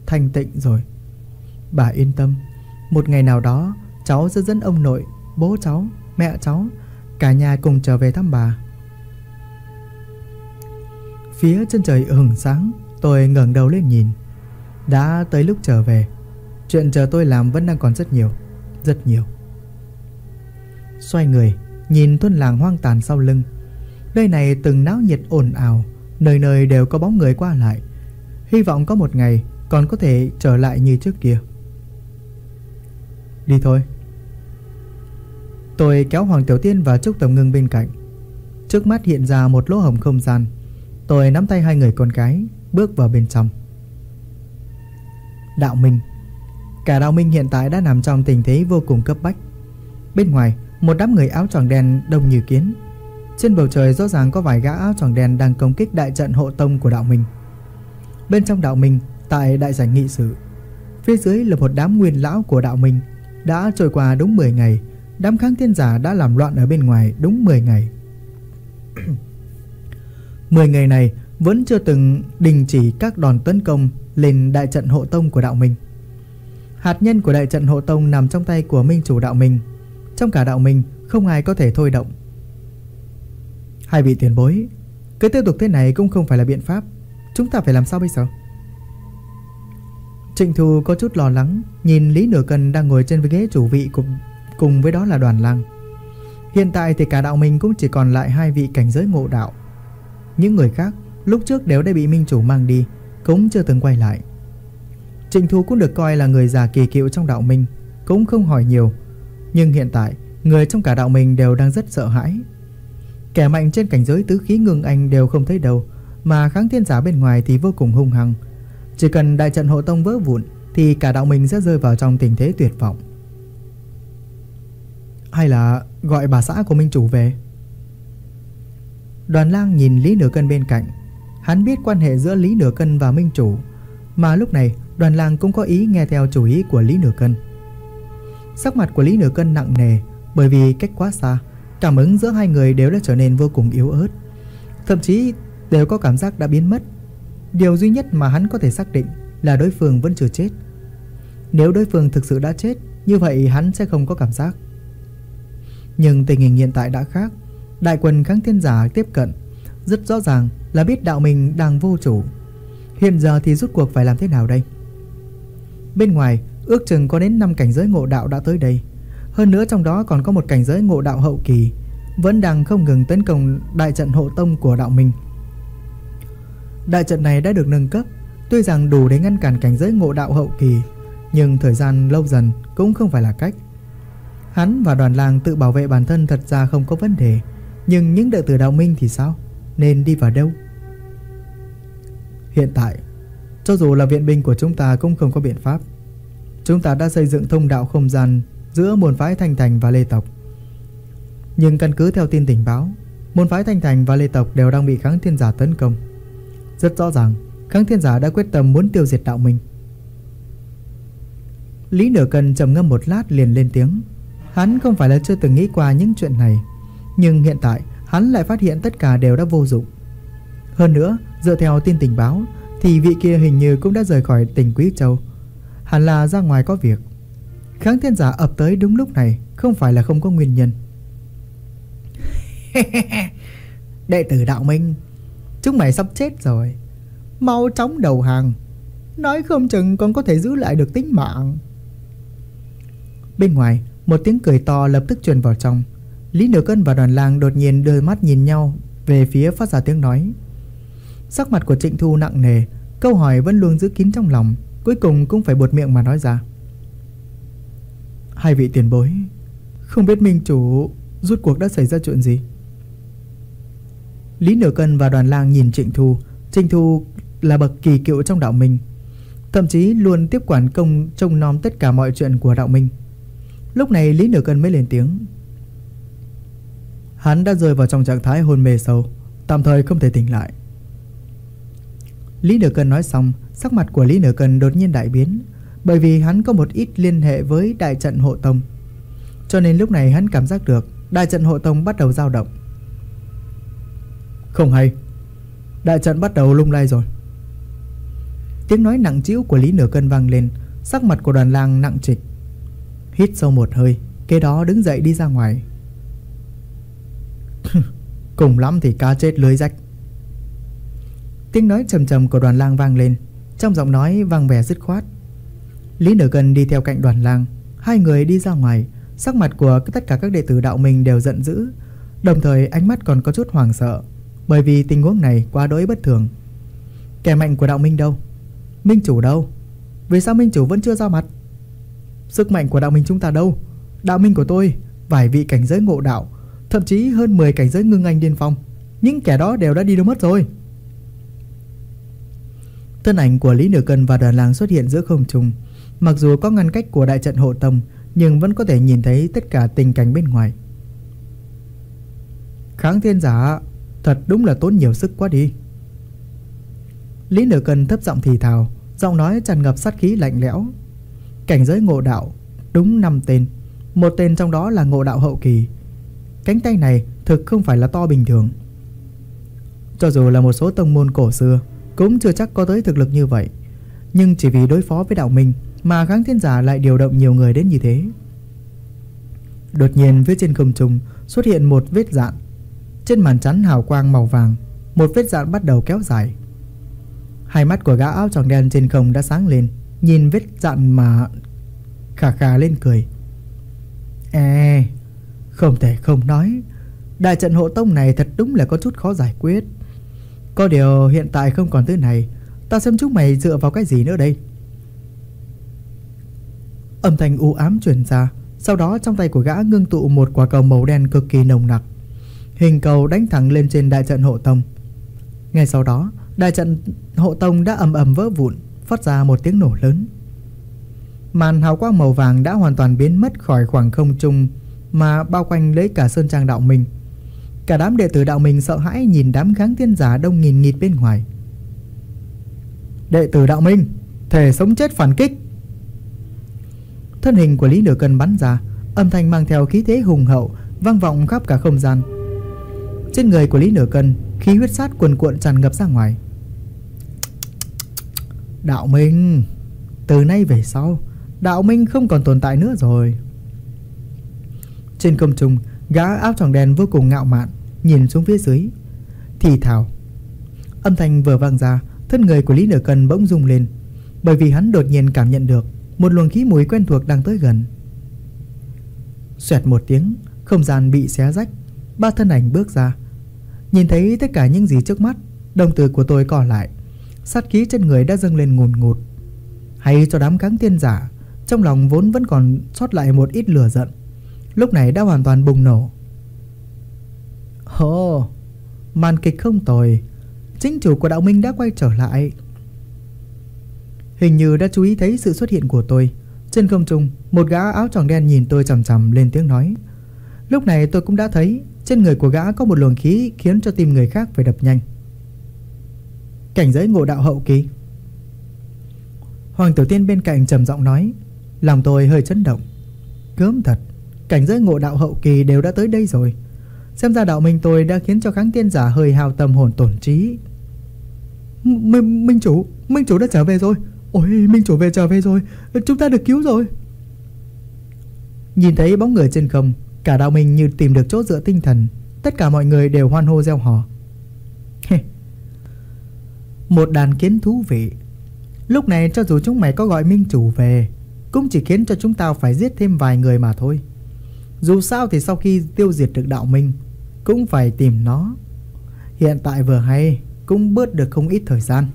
Thanh tịnh rồi. Bà yên tâm, Một ngày nào đó Cháu sẽ dẫn ông nội, Bố cháu, Mẹ cháu, Cả nhà cùng trở về thăm bà. Phía chân trời hừng sáng, Tôi ngẩng đầu lên nhìn. Đã tới lúc trở về. Chuyện chờ tôi làm vẫn đang còn rất nhiều Rất nhiều. Xoay người, Nhìn thôn làng hoang tàn sau lưng. Nơi này từng náo nhiệt ồn ào, Nơi nơi đều có bóng người qua lại. Hy vọng có một ngày Còn có thể trở lại như trước kia. Đi thôi. Tôi kéo Hoàng Tiểu Tiên và Trúc Tầm Ngưng bên cạnh. Trước mắt hiện ra một lỗ hồng không gian. Tôi nắm tay hai người con gái, Bước vào bên trong. Đạo Minh. Cả đạo Minh hiện tại đã nằm trong tình thế vô cùng cấp bách. Bên ngoài, Một đám người áo tròn đen đông như kiến. Trên bầu trời rõ ràng có vài gã áo tròn đen Đang công kích đại trận hộ tông của đạo Minh. Bên trong đạo Minh, Tại đại sảnh nghị sự, Phía dưới là một đám nguyên lão của đạo Minh. Đã trôi qua đúng 10 ngày, Đám kháng thiên giả đã làm loạn ở bên ngoài đúng 10 ngày. 10 ngày này, vẫn chưa từng đình chỉ các đòn tấn công lên đại trận hộ tông của đạo mình Hạt nhân của đại trận hộ tông nằm trong tay của minh chủ đạo mình Trong cả đạo mình không ai có thể thôi động. Hai vị tiền bối, cứ tiếp tục thế này cũng không phải là biện pháp. Chúng ta phải làm sao bây giờ? Trịnh thù có chút lo lắng Nhìn Lý Nửa Cần đang ngồi trên ghế chủ vị cùng, cùng với đó là đoàn lang Hiện tại thì cả đạo mình cũng chỉ còn lại hai vị cảnh giới ngộ đạo những người khác lúc trước đều đã bị minh chủ mang đi cũng chưa từng quay lại. Trịnh Thu cũng được coi là người già kỳ cựu trong đạo minh, Cũng không hỏi nhiều. Nhưng hiện tại, Người trong cả đạo minh đều đang rất sợ hãi. Kẻ mạnh trên cảnh giới tứ khí ngưng anh đều không thấy đâu, Mà kháng thiên giả bên ngoài thì vô cùng hung hăng. Chỉ cần đại trận hộ tông vỡ vụn Thì cả đạo minh sẽ rơi vào trong tình thế tuyệt vọng. Hay là gọi bà xã của minh chủ về? Đoàn lang nhìn Lý Nửa Cân bên cạnh Hắn biết quan hệ giữa Lý Nửa Cân và Minh Chủ, Mà lúc này đoàn làng cũng có ý nghe theo chủ ý của Lý Nửa Cân. Sắc mặt của Lý Nửa Cân nặng nề, Bởi vì cách quá xa, Cảm ứng giữa hai người đều đã trở nên vô cùng yếu ớt. Thậm chí đều có cảm giác đã biến mất. Điều duy nhất mà hắn có thể xác định Là đối phương vẫn chưa chết. Nếu đối phương thực sự đã chết, Như vậy hắn sẽ không có cảm giác. Nhưng tình hình hiện tại đã khác. Đại quân kháng thiên giả tiếp cận rất rõ ràng là biết đạo mình đang vô chủ. Hiện giờ thì rút cuộc phải làm thế nào đây? Bên ngoài, ước chừng có đến 5 cảnh giới ngộ đạo đã tới đây. Hơn nữa trong đó còn có một cảnh giới ngộ đạo hậu kỳ, Vẫn đang không ngừng tấn công đại trận hộ tông của đạo minh Đại trận này đã được nâng cấp, Tuy rằng đủ để ngăn cản cảnh giới ngộ đạo hậu kỳ, Nhưng thời gian lâu dần cũng không phải là cách. Hắn và đoàn làng tự bảo vệ bản thân thật ra không có vấn đề, Nhưng những đệ tử đạo minh thì sao? Nên đi vào đâu? Hiện tại, Cho dù là viện binh của chúng ta cũng không có biện pháp. Chúng ta đã xây dựng thông đạo không gian Giữa môn phái Thanh Thành và Lê Tộc. Nhưng căn cứ theo tin tình báo, Môn phái Thanh Thành và Lê Tộc đều đang bị kháng thiên giả tấn công. Rất rõ ràng, Kháng thiên giả đã quyết tâm muốn tiêu diệt đạo minh. Lý Nửa Cần trầm ngâm một lát liền lên tiếng. Hắn không phải là chưa từng nghĩ qua những chuyện này, Nhưng hiện tại hắn lại phát hiện tất cả đều đã vô dụng. Hơn nữa, dựa theo tin tình báo, Thì vị kia hình như cũng đã rời khỏi tỉnh Quý Châu. Hẳn là ra ngoài có việc. Kháng thiên giả ập tới đúng lúc này, Không phải là không có nguyên nhân. Đệ tử đạo minh, Chúng mày sắp chết rồi. Mau chóng đầu hàng. Nói không chừng còn có thể giữ lại được tính mạng. Bên ngoài, Một tiếng cười to lập tức truyền vào trong. Lý Nửa Cân và đoàn lang đột nhiên đôi mắt nhìn nhau Về phía phát ra tiếng nói. Sắc mặt của Trịnh Thu nặng nề, Câu hỏi vẫn luôn giữ kín trong lòng, Cuối cùng cũng phải buột miệng mà nói ra. Hai vị tiền bối, Không biết minh chủ Rút cuộc đã xảy ra chuyện gì? Lý Nửa Cân và đoàn lang nhìn Trịnh Thu Trịnh Thu là bậc kỳ cựu trong đạo minh, Thậm chí luôn tiếp quản công trông nom tất cả mọi chuyện của đạo minh. Lúc này Lý Nửa Cân mới lên tiếng. Hắn đã rơi vào trong trạng thái hôn mê sâu, Tạm thời không thể tỉnh lại. Lý Nửa Cân nói xong, Sắc mặt của Lý Nửa Cân đột nhiên đại biến, Bởi vì hắn có một ít liên hệ với đại trận hộ tông. Cho nên lúc này hắn cảm giác được Đại trận hộ tông bắt đầu dao động. Không hay, Đại trận bắt đầu lung lay rồi. Tiếng nói nặng trĩu của Lý Nửa Cân vang lên, Sắc mặt của đoàn lang nặng trịch. Hít sâu một hơi, Kế đó đứng dậy đi ra ngoài. Cùng lắm thì cá chết lưới rách. Tiếng nói trầm trầm của đoàn lang vang lên. Trong giọng nói vang vẻ dứt khoát. Lý Nửa gần đi theo cạnh đoàn lang. Hai người đi ra ngoài. Sắc mặt của tất cả các đệ tử đạo mình đều giận dữ. Đồng thời ánh mắt còn có chút hoảng sợ, Bởi vì tình huống này quá đỗi bất thường. Kẻ mạnh của đạo minh đâu? Minh chủ đâu? Vì sao Minh chủ vẫn chưa ra mặt? Sức mạnh của đạo minh chúng ta đâu? Đạo minh của tôi, Vài vị cảnh giới ngộ đạo Thậm chí hơn 10 cảnh giới ngưng anh điên phong. Những kẻ đó đều đã đi đâu mất rồi? Thân ảnh của Lý Nửa Cân và đoàn làng xuất hiện giữa không trung. Mặc dù có ngăn cách của đại trận hộ tông, Nhưng vẫn có thể nhìn thấy tất cả tình cảnh bên ngoài. Kháng thiên giả, Thật đúng là tốn nhiều sức quá đi. Lý Nửa Cân thấp giọng thì thào, Giọng nói tràn ngập sát khí lạnh lẽo. Cảnh giới ngộ đạo, Đúng 5 tên. Một tên trong đó là ngộ đạo hậu kỳ. Cánh tay này thực không phải là to bình thường. Cho dù là một số tông môn cổ xưa, Cũng chưa chắc có tới thực lực như vậy. Nhưng chỉ vì đối phó với đạo minh Mà kháng thiên giả lại điều động nhiều người đến như thế. Đột nhiên phía trên không trung Xuất hiện một vết dạn. Trên màn chắn hào quang màu vàng, Một vết dạn bắt đầu kéo dài. Hai mắt của gã áo tròn đen trên không đã sáng lên, Nhìn vết dạn mà Khà khà lên cười. Ê không thể không nói, Đại trận hộ tông này thật đúng là có chút khó giải quyết. Có điều hiện tại không còn thứ này, Ta xem chúng mày dựa vào cái gì nữa đây? Âm thanh u ám truyền ra, Sau đó trong tay của gã ngưng tụ một quả cầu màu đen cực kỳ nồng nặc. Hình cầu đánh thẳng lên trên đại trận hộ tông. Ngay sau đó, Đại trận hộ tông đã ầm ầm vỡ vụn, Phát ra một tiếng nổ lớn. Màn hào quang màu vàng đã hoàn toàn biến mất khỏi khoảng không trung. Mà bao quanh lấy cả sơn trang đạo minh Cả đám đệ tử đạo minh sợ hãi nhìn đám kháng tiên giả đông nghìn nghịt bên ngoài. Đệ tử đạo minh Thể sống chết phản kích. Thân hình của Lý Nửa Cân bắn ra, Âm thanh mang theo khí thế hùng hậu, Vang vọng khắp cả không gian. Trên người của Lý Nửa Cân, Khí huyết sát cuồn cuộn tràn ngập ra ngoài. Đạo Minh Từ nay về sau, Đạo Minh không còn tồn tại nữa rồi. Trên công trung, Gã áo tròng đen vô cùng ngạo mạn, Nhìn xuống phía dưới. Thì thào. Âm thanh vừa vang ra, Thân người của Lý Nửa Cân bỗng rung lên, Bởi vì hắn đột nhiên cảm nhận được Một luồng khí mùi quen thuộc đang tới gần. Xoẹt một tiếng, Không gian bị xé rách, Ba thân ảnh bước ra. Nhìn thấy tất cả những gì trước mắt, Đồng tử của tôi co lại, Sát khí trên người đã dâng lên ngùn ngụt. Hay cho đám cáng tiên giả, Trong lòng vốn vẫn còn sót lại một ít lửa giận. Lúc này đã hoàn toàn bùng nổ. Ồ oh, Màn kịch không tồi. Chính chủ của đạo minh đã quay trở lại. Hình như đã chú ý thấy sự xuất hiện của tôi. Trên không trung Một gã áo tròn đen nhìn tôi chằm chằm lên tiếng nói. Lúc này tôi cũng đã thấy Trên người của gã có một luồng khí Khiến cho tim người khác phải đập nhanh. Cảnh giới ngộ đạo hậu kỳ. Hoàng Tiểu Tiên bên cạnh trầm giọng nói. Lòng tôi hơi chấn động. Gớm thật. Cảnh giới ngộ đạo hậu kỳ đều đã tới đây rồi. Xem ra đạo minh tôi đã khiến cho kháng tiên giả hơi hào tâm hồn tổn trí. Minh, Minh chủ Minh chủ đã trở về rồi. Ôi Minh chủ về trở về rồi. Chúng ta được cứu rồi. Nhìn thấy bóng người trên không Cả đạo minh như tìm được chỗ dựa tinh thần. Tất cả mọi người đều hoan hô gieo hò. Một đàn kiến thú vị. Lúc này cho dù chúng mày có gọi Minh chủ về Cũng chỉ khiến cho chúng ta phải giết thêm vài người mà thôi. Dù sao thì sau khi tiêu diệt được đạo minh, Cũng phải tìm nó. Hiện tại vừa hay, Cũng bớt được không ít thời gian.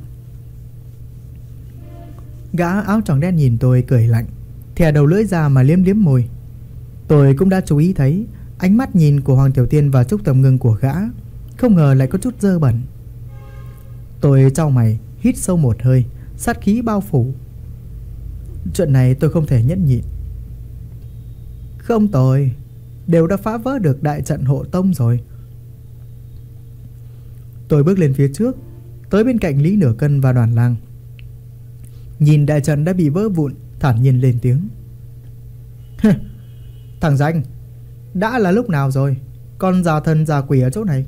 Gã áo tròn đen nhìn tôi cười lạnh, Thè đầu lưỡi ra mà liếm liếm môi. Tôi cũng đã chú ý thấy, Ánh mắt nhìn của Hoàng Tiểu Tiên và Trúc Tầm Ngưng của gã, Không ngờ lại có chút dơ bẩn. Tôi trao mày, Hít sâu một hơi, Sát khí bao phủ. Chuyện này tôi không thể nhẫn nhịn. Không tôi Đều đã phá vỡ được đại trận hộ tông rồi. Tôi bước lên phía trước, Tới bên cạnh Lý Nửa Cân và đoàn lang. Nhìn đại trận đã bị vỡ vụn, Thản nhiên lên tiếng. Thằng danh, Đã là lúc nào rồi? Con già thần già quỷ ở chỗ này.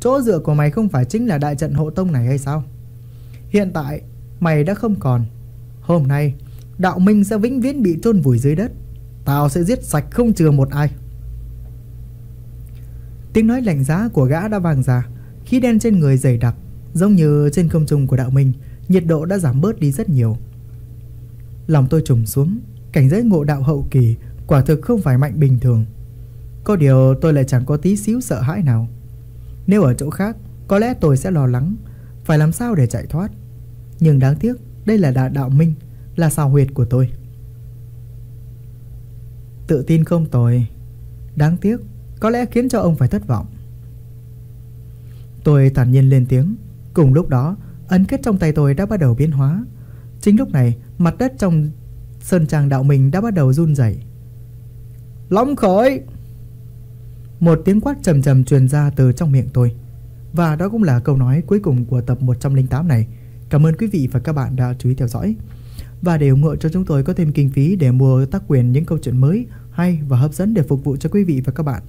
Chỗ dựa của mày không phải chính là đại trận hộ tông này hay sao? Hiện tại, Mày đã không còn. Hôm nay, Đạo Minh sẽ vĩnh viễn bị chôn vùi dưới đất. Tao sẽ giết sạch không chừa một ai. Tiếng nói lạnh giá của gã đã vang ra Khí đen trên người dày đặc Giống như trên không trung của đạo minh Nhiệt độ đã giảm bớt đi rất nhiều. Lòng tôi trùng xuống Cảnh giới ngộ đạo hậu kỳ Quả thực không phải mạnh bình thường. Có điều tôi lại chẳng có tí xíu sợ hãi nào. Nếu ở chỗ khác Có lẽ tôi sẽ lo lắng Phải làm sao để chạy thoát. Nhưng đáng tiếc Đây là đạo, đạo minh Là sao huyệt của tôi. Tự tin không tồi. Đáng tiếc có lẽ khiến cho ông phải thất vọng. Tôi thản nhiên lên tiếng. Cùng lúc đó, Ấn kết trong tay tôi đã bắt đầu biến hóa. Chính lúc này, Mặt đất trong Sơn trang đạo mình đã bắt đầu run rẩy. Long khởi Một tiếng quát trầm trầm truyền ra từ trong miệng tôi. Và đó cũng là câu nói cuối cùng của tập 108 này. Cảm ơn quý vị và các bạn đã chú ý theo dõi. Và để ủng hộ cho chúng tôi có thêm kinh phí để mua tác quyền những câu chuyện mới, hay và hấp dẫn để phục vụ cho quý vị và các bạn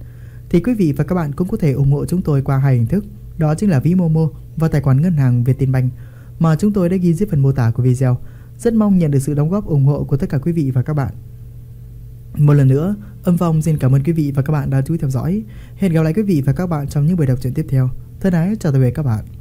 thì quý vị và các bạn cũng có thể ủng hộ chúng tôi qua hai hình thức Đó chính là ví Momo và tài khoản ngân hàng Vietinbank mà chúng tôi đã ghi dưới phần mô tả của video. Rất mong nhận được sự đóng góp ủng hộ của tất cả quý vị và các bạn. Một lần nữa, âm phong xin cảm ơn quý vị và các bạn đã chú ý theo dõi. Hẹn gặp lại quý vị và các bạn trong những buổi đọc truyện tiếp theo. Thân ái chào tạm biệt các bạn.